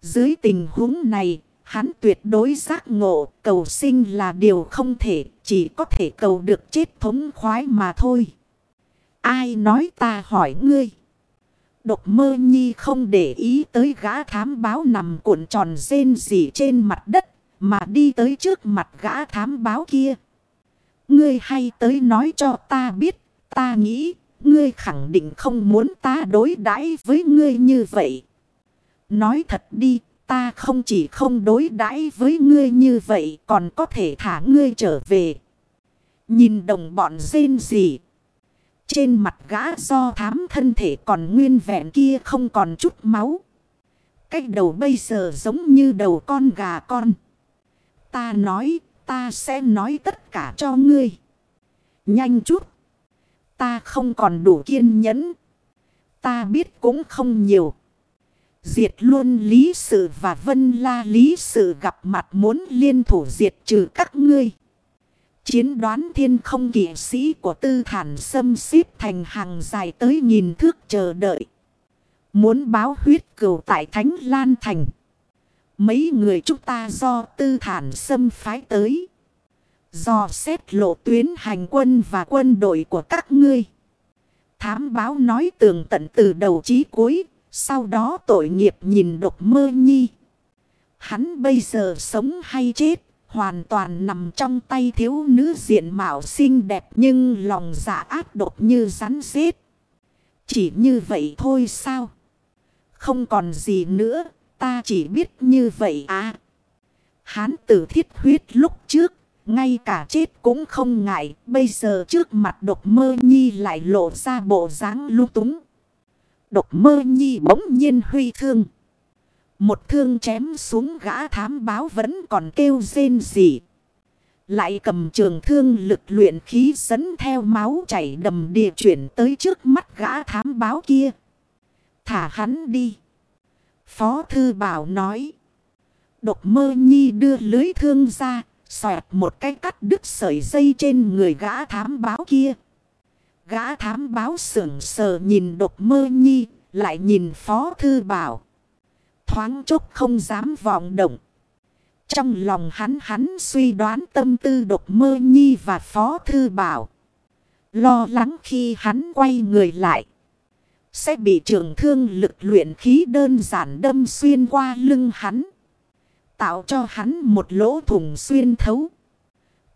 Dưới tình huống này, hắn tuyệt đối giác ngộ, cầu sinh là điều không thể, chỉ có thể cầu được chết thống khoái mà thôi. Ai nói ta hỏi ngươi? Độc mơ nhi không để ý tới gã thám báo nằm cuộn tròn rên rỉ trên mặt đất, mà đi tới trước mặt gã thám báo kia. Ngươi hay tới nói cho ta biết, ta nghĩ, ngươi khẳng định không muốn ta đối đãi với ngươi như vậy. Nói thật đi, ta không chỉ không đối đãi với ngươi như vậy còn có thể thả ngươi trở về. Nhìn đồng bọn rên gì. Trên mặt gã do thám thân thể còn nguyên vẹn kia không còn chút máu. cách đầu bây giờ giống như đầu con gà con. Ta nói, ta sẽ nói tất cả cho ngươi. Nhanh chút. Ta không còn đủ kiên nhẫn. Ta biết cũng không nhiều. Diệt luôn lý sự và vân la lý sự gặp mặt muốn liên thủ diệt trừ các ngươi. Chiến đoán thiên không kỷ sĩ của tư thản xâm xếp thành hàng dài tới nghìn thước chờ đợi. Muốn báo huyết cửu tại Thánh Lan Thành. Mấy người chúng ta do tư thản xâm phái tới. Do xét lộ tuyến hành quân và quân đội của các ngươi. Thám báo nói tường tận từ đầu chí cuối sau đó tội nghiệp nhìn độc mơ nhi. Hắn bây giờ sống hay chết, hoàn toàn nằm trong tay thiếu nữ diện mạo xinh đẹp nhưng lòng dạ ác độc như rắn rết. Chỉ như vậy thôi sao? Không còn gì nữa, ta chỉ biết như vậy à. Hán tử thiết huyết lúc trước, ngay cả chết cũng không ngại. Bây giờ trước mặt độc mơ nhi lại lộ ra bộ dáng lung túng. Độc mơ nhi bỗng nhiên huy thương. Một thương chém xuống gã thám báo vẫn còn kêu rên gì. Lại cầm trường thương lực luyện khí dẫn theo máu chảy đầm địa chuyển tới trước mắt gã thám báo kia. Thả hắn đi. Phó thư bảo nói. Độc mơ nhi đưa lưới thương ra. Xoẹt một cái cắt đứt sợi dây trên người gã thám báo kia. Gã thám báo sưởng sờ nhìn độc mơ nhi. Lại nhìn phó thư bảo. Thoáng chốc không dám vọng động. Trong lòng hắn hắn suy đoán tâm tư độc mơ nhi và phó thư bảo. Lo lắng khi hắn quay người lại. Sẽ bị trường thương lực luyện khí đơn giản đâm xuyên qua lưng hắn. Tạo cho hắn một lỗ thủng xuyên thấu.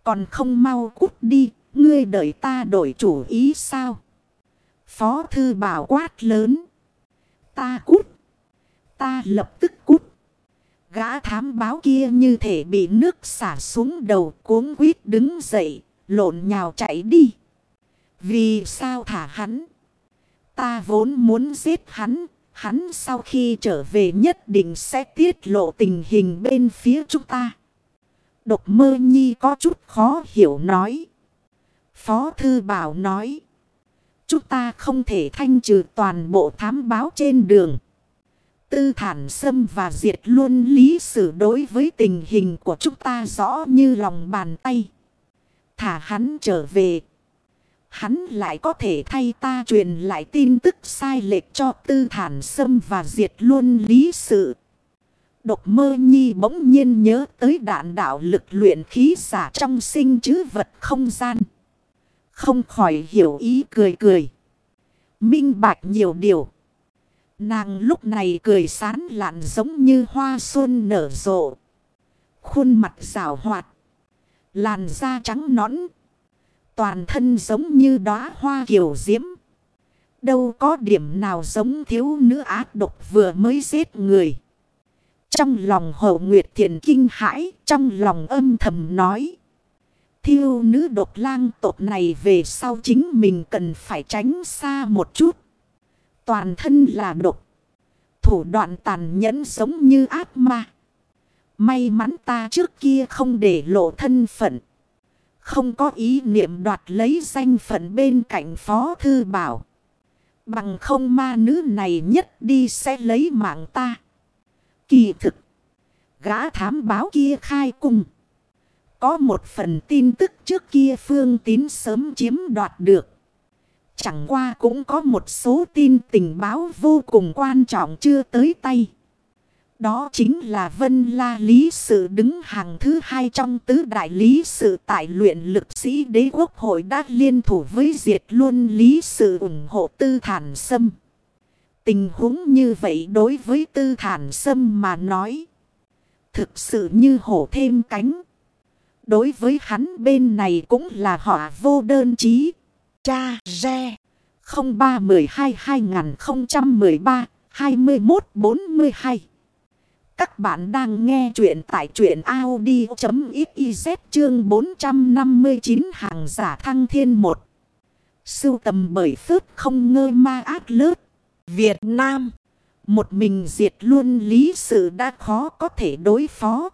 Còn không mau cút đi, ngươi đợi ta đổi chủ ý sao? Phó thư bảo quát lớn. Ta cút. Ta lập tức cút. Gã thám báo kia như thể bị nước xả xuống đầu cuống quýt đứng dậy, lộn nhào chạy đi. Vì sao thả hắn? Ta vốn muốn giết hắn, hắn sau khi trở về nhất định sẽ tiết lộ tình hình bên phía chúng ta. Độc mơ nhi có chút khó hiểu nói. Phó thư bảo nói. Chúng ta không thể thanh trừ toàn bộ thám báo trên đường. Tư thản xâm và diệt luôn lý xử đối với tình hình của chúng ta rõ như lòng bàn tay. Thả hắn trở về. Hắn lại có thể thay ta truyền lại tin tức sai lệch cho tư thản xâm và diệt luôn lý sự. Độc mơ nhi bỗng nhiên nhớ tới đạn đạo lực luyện khí giả trong sinh chứ vật không gian. Không khỏi hiểu ý cười cười. Minh bạch nhiều điều. Nàng lúc này cười sán lạn giống như hoa xuân nở rộ. Khuôn mặt rào hoạt. Làn da trắng nõn. Toàn thân giống như đóa hoa kiều diễm. Đâu có điểm nào giống thiếu nữ ác độc vừa mới giết người. Trong lòng hậu nguyệt thiện kinh hãi, trong lòng âm thầm nói. Thiêu nữ độc lang tộc này về sau chính mình cần phải tránh xa một chút. Toàn thân là độc. Thủ đoạn tàn nhẫn giống như ác ma. May mắn ta trước kia không để lộ thân phận. Không có ý niệm đoạt lấy danh phận bên cạnh phó thư bảo. Bằng không ma nữ này nhất đi sẽ lấy mạng ta. Kỳ thực. Gã thám báo kia khai cung. Có một phần tin tức trước kia phương tín sớm chiếm đoạt được. Chẳng qua cũng có một số tin tình báo vô cùng quan trọng chưa tới tay. Đó chính là Vân La Lý Sự đứng hàng thứ hai trong tứ đại lý sự tại luyện lực sĩ đế quốc hội đã liên thủ với diệt luôn lý sự ủng hộ tư thản sâm. Tình huống như vậy đối với tư thản sâm mà nói. Thực sự như hổ thêm cánh. Đối với hắn bên này cũng là họ vô đơn chí. Cha Re. 0312-2013-2142 Các bạn đang nghe chuyện tại chuyện Audi.xyz chương 459 hàng giả thăng thiên 1 Sưu tầm bởi phước không ngơ ma ác lớp. Việt Nam. Một mình diệt luôn lý sự đã khó có thể đối phó.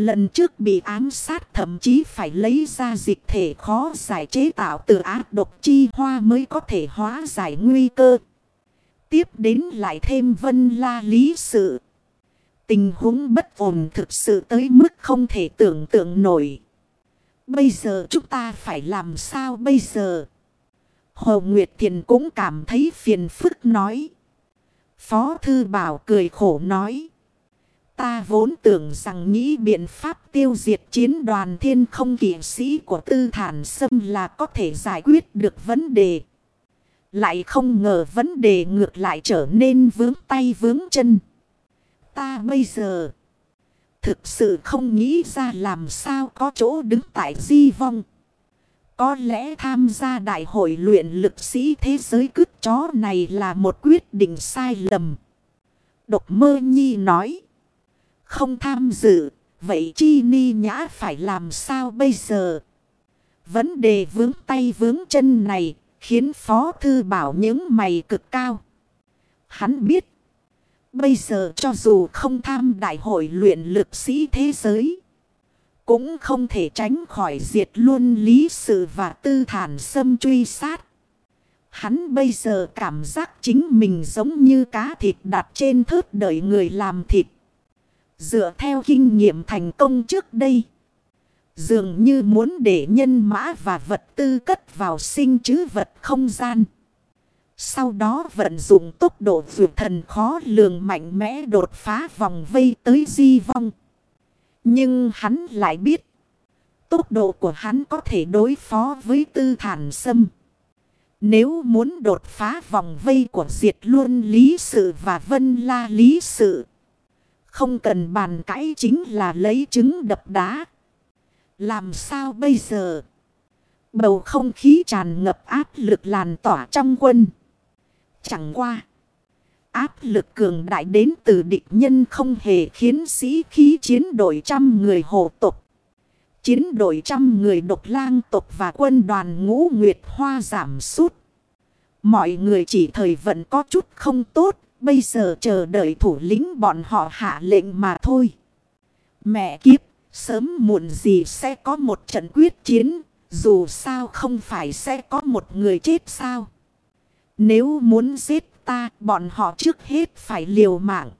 Lần trước bị ám sát thậm chí phải lấy ra dịch thể khó giải chế tạo từ ác độc chi hoa mới có thể hóa giải nguy cơ. Tiếp đến lại thêm vân la lý sự. Tình huống bất ổn thực sự tới mức không thể tưởng tượng nổi. Bây giờ chúng ta phải làm sao bây giờ? Hồ Nguyệt Thiền cũng cảm thấy phiền phức nói. Phó Thư Bảo cười khổ nói. Ta vốn tưởng rằng nghĩ biện pháp tiêu diệt chiến đoàn thiên không kỷ sĩ của tư thản xâm là có thể giải quyết được vấn đề. Lại không ngờ vấn đề ngược lại trở nên vướng tay vướng chân. Ta bây giờ thực sự không nghĩ ra làm sao có chỗ đứng tại di vong. Có lẽ tham gia đại hội luyện lực sĩ thế giới cứt chó này là một quyết định sai lầm. Độc mơ nhi nói. Không tham dự, vậy chi ni nhã phải làm sao bây giờ? Vấn đề vướng tay vướng chân này, khiến Phó Thư Bảo những mày cực cao. Hắn biết, bây giờ cho dù không tham đại hội luyện lực sĩ thế giới, cũng không thể tránh khỏi diệt luôn lý sự và tư thản xâm truy sát. Hắn bây giờ cảm giác chính mình giống như cá thịt đặt trên thớt đợi người làm thịt. Dựa theo kinh nghiệm thành công trước đây. Dường như muốn để nhân mã và vật tư cất vào sinh chứ vật không gian. Sau đó vận dụng tốc độ vượt thần khó lường mạnh mẽ đột phá vòng vây tới di vong. Nhưng hắn lại biết. Tốc độ của hắn có thể đối phó với tư thản sâm. Nếu muốn đột phá vòng vây của diệt luôn lý sự và vân la lý sự. Không cần bàn cãi chính là lấy trứng đập đá. Làm sao bây giờ? Bầu không khí tràn ngập áp lực làn tỏa trong quân. Chẳng qua. Áp lực cường đại đến từ địch nhân không hề khiến sĩ khí chiến đội trăm người hộ tục. Chiến đội trăm người độc lang tộc và quân đoàn ngũ nguyệt hoa giảm sút. Mọi người chỉ thời vận có chút không tốt, bây giờ chờ đợi thủ lĩnh bọn họ hạ lệnh mà thôi. Mẹ kiếp, sớm muộn gì sẽ có một trận quyết chiến, dù sao không phải sẽ có một người chết sao. Nếu muốn giết ta, bọn họ trước hết phải liều mạng.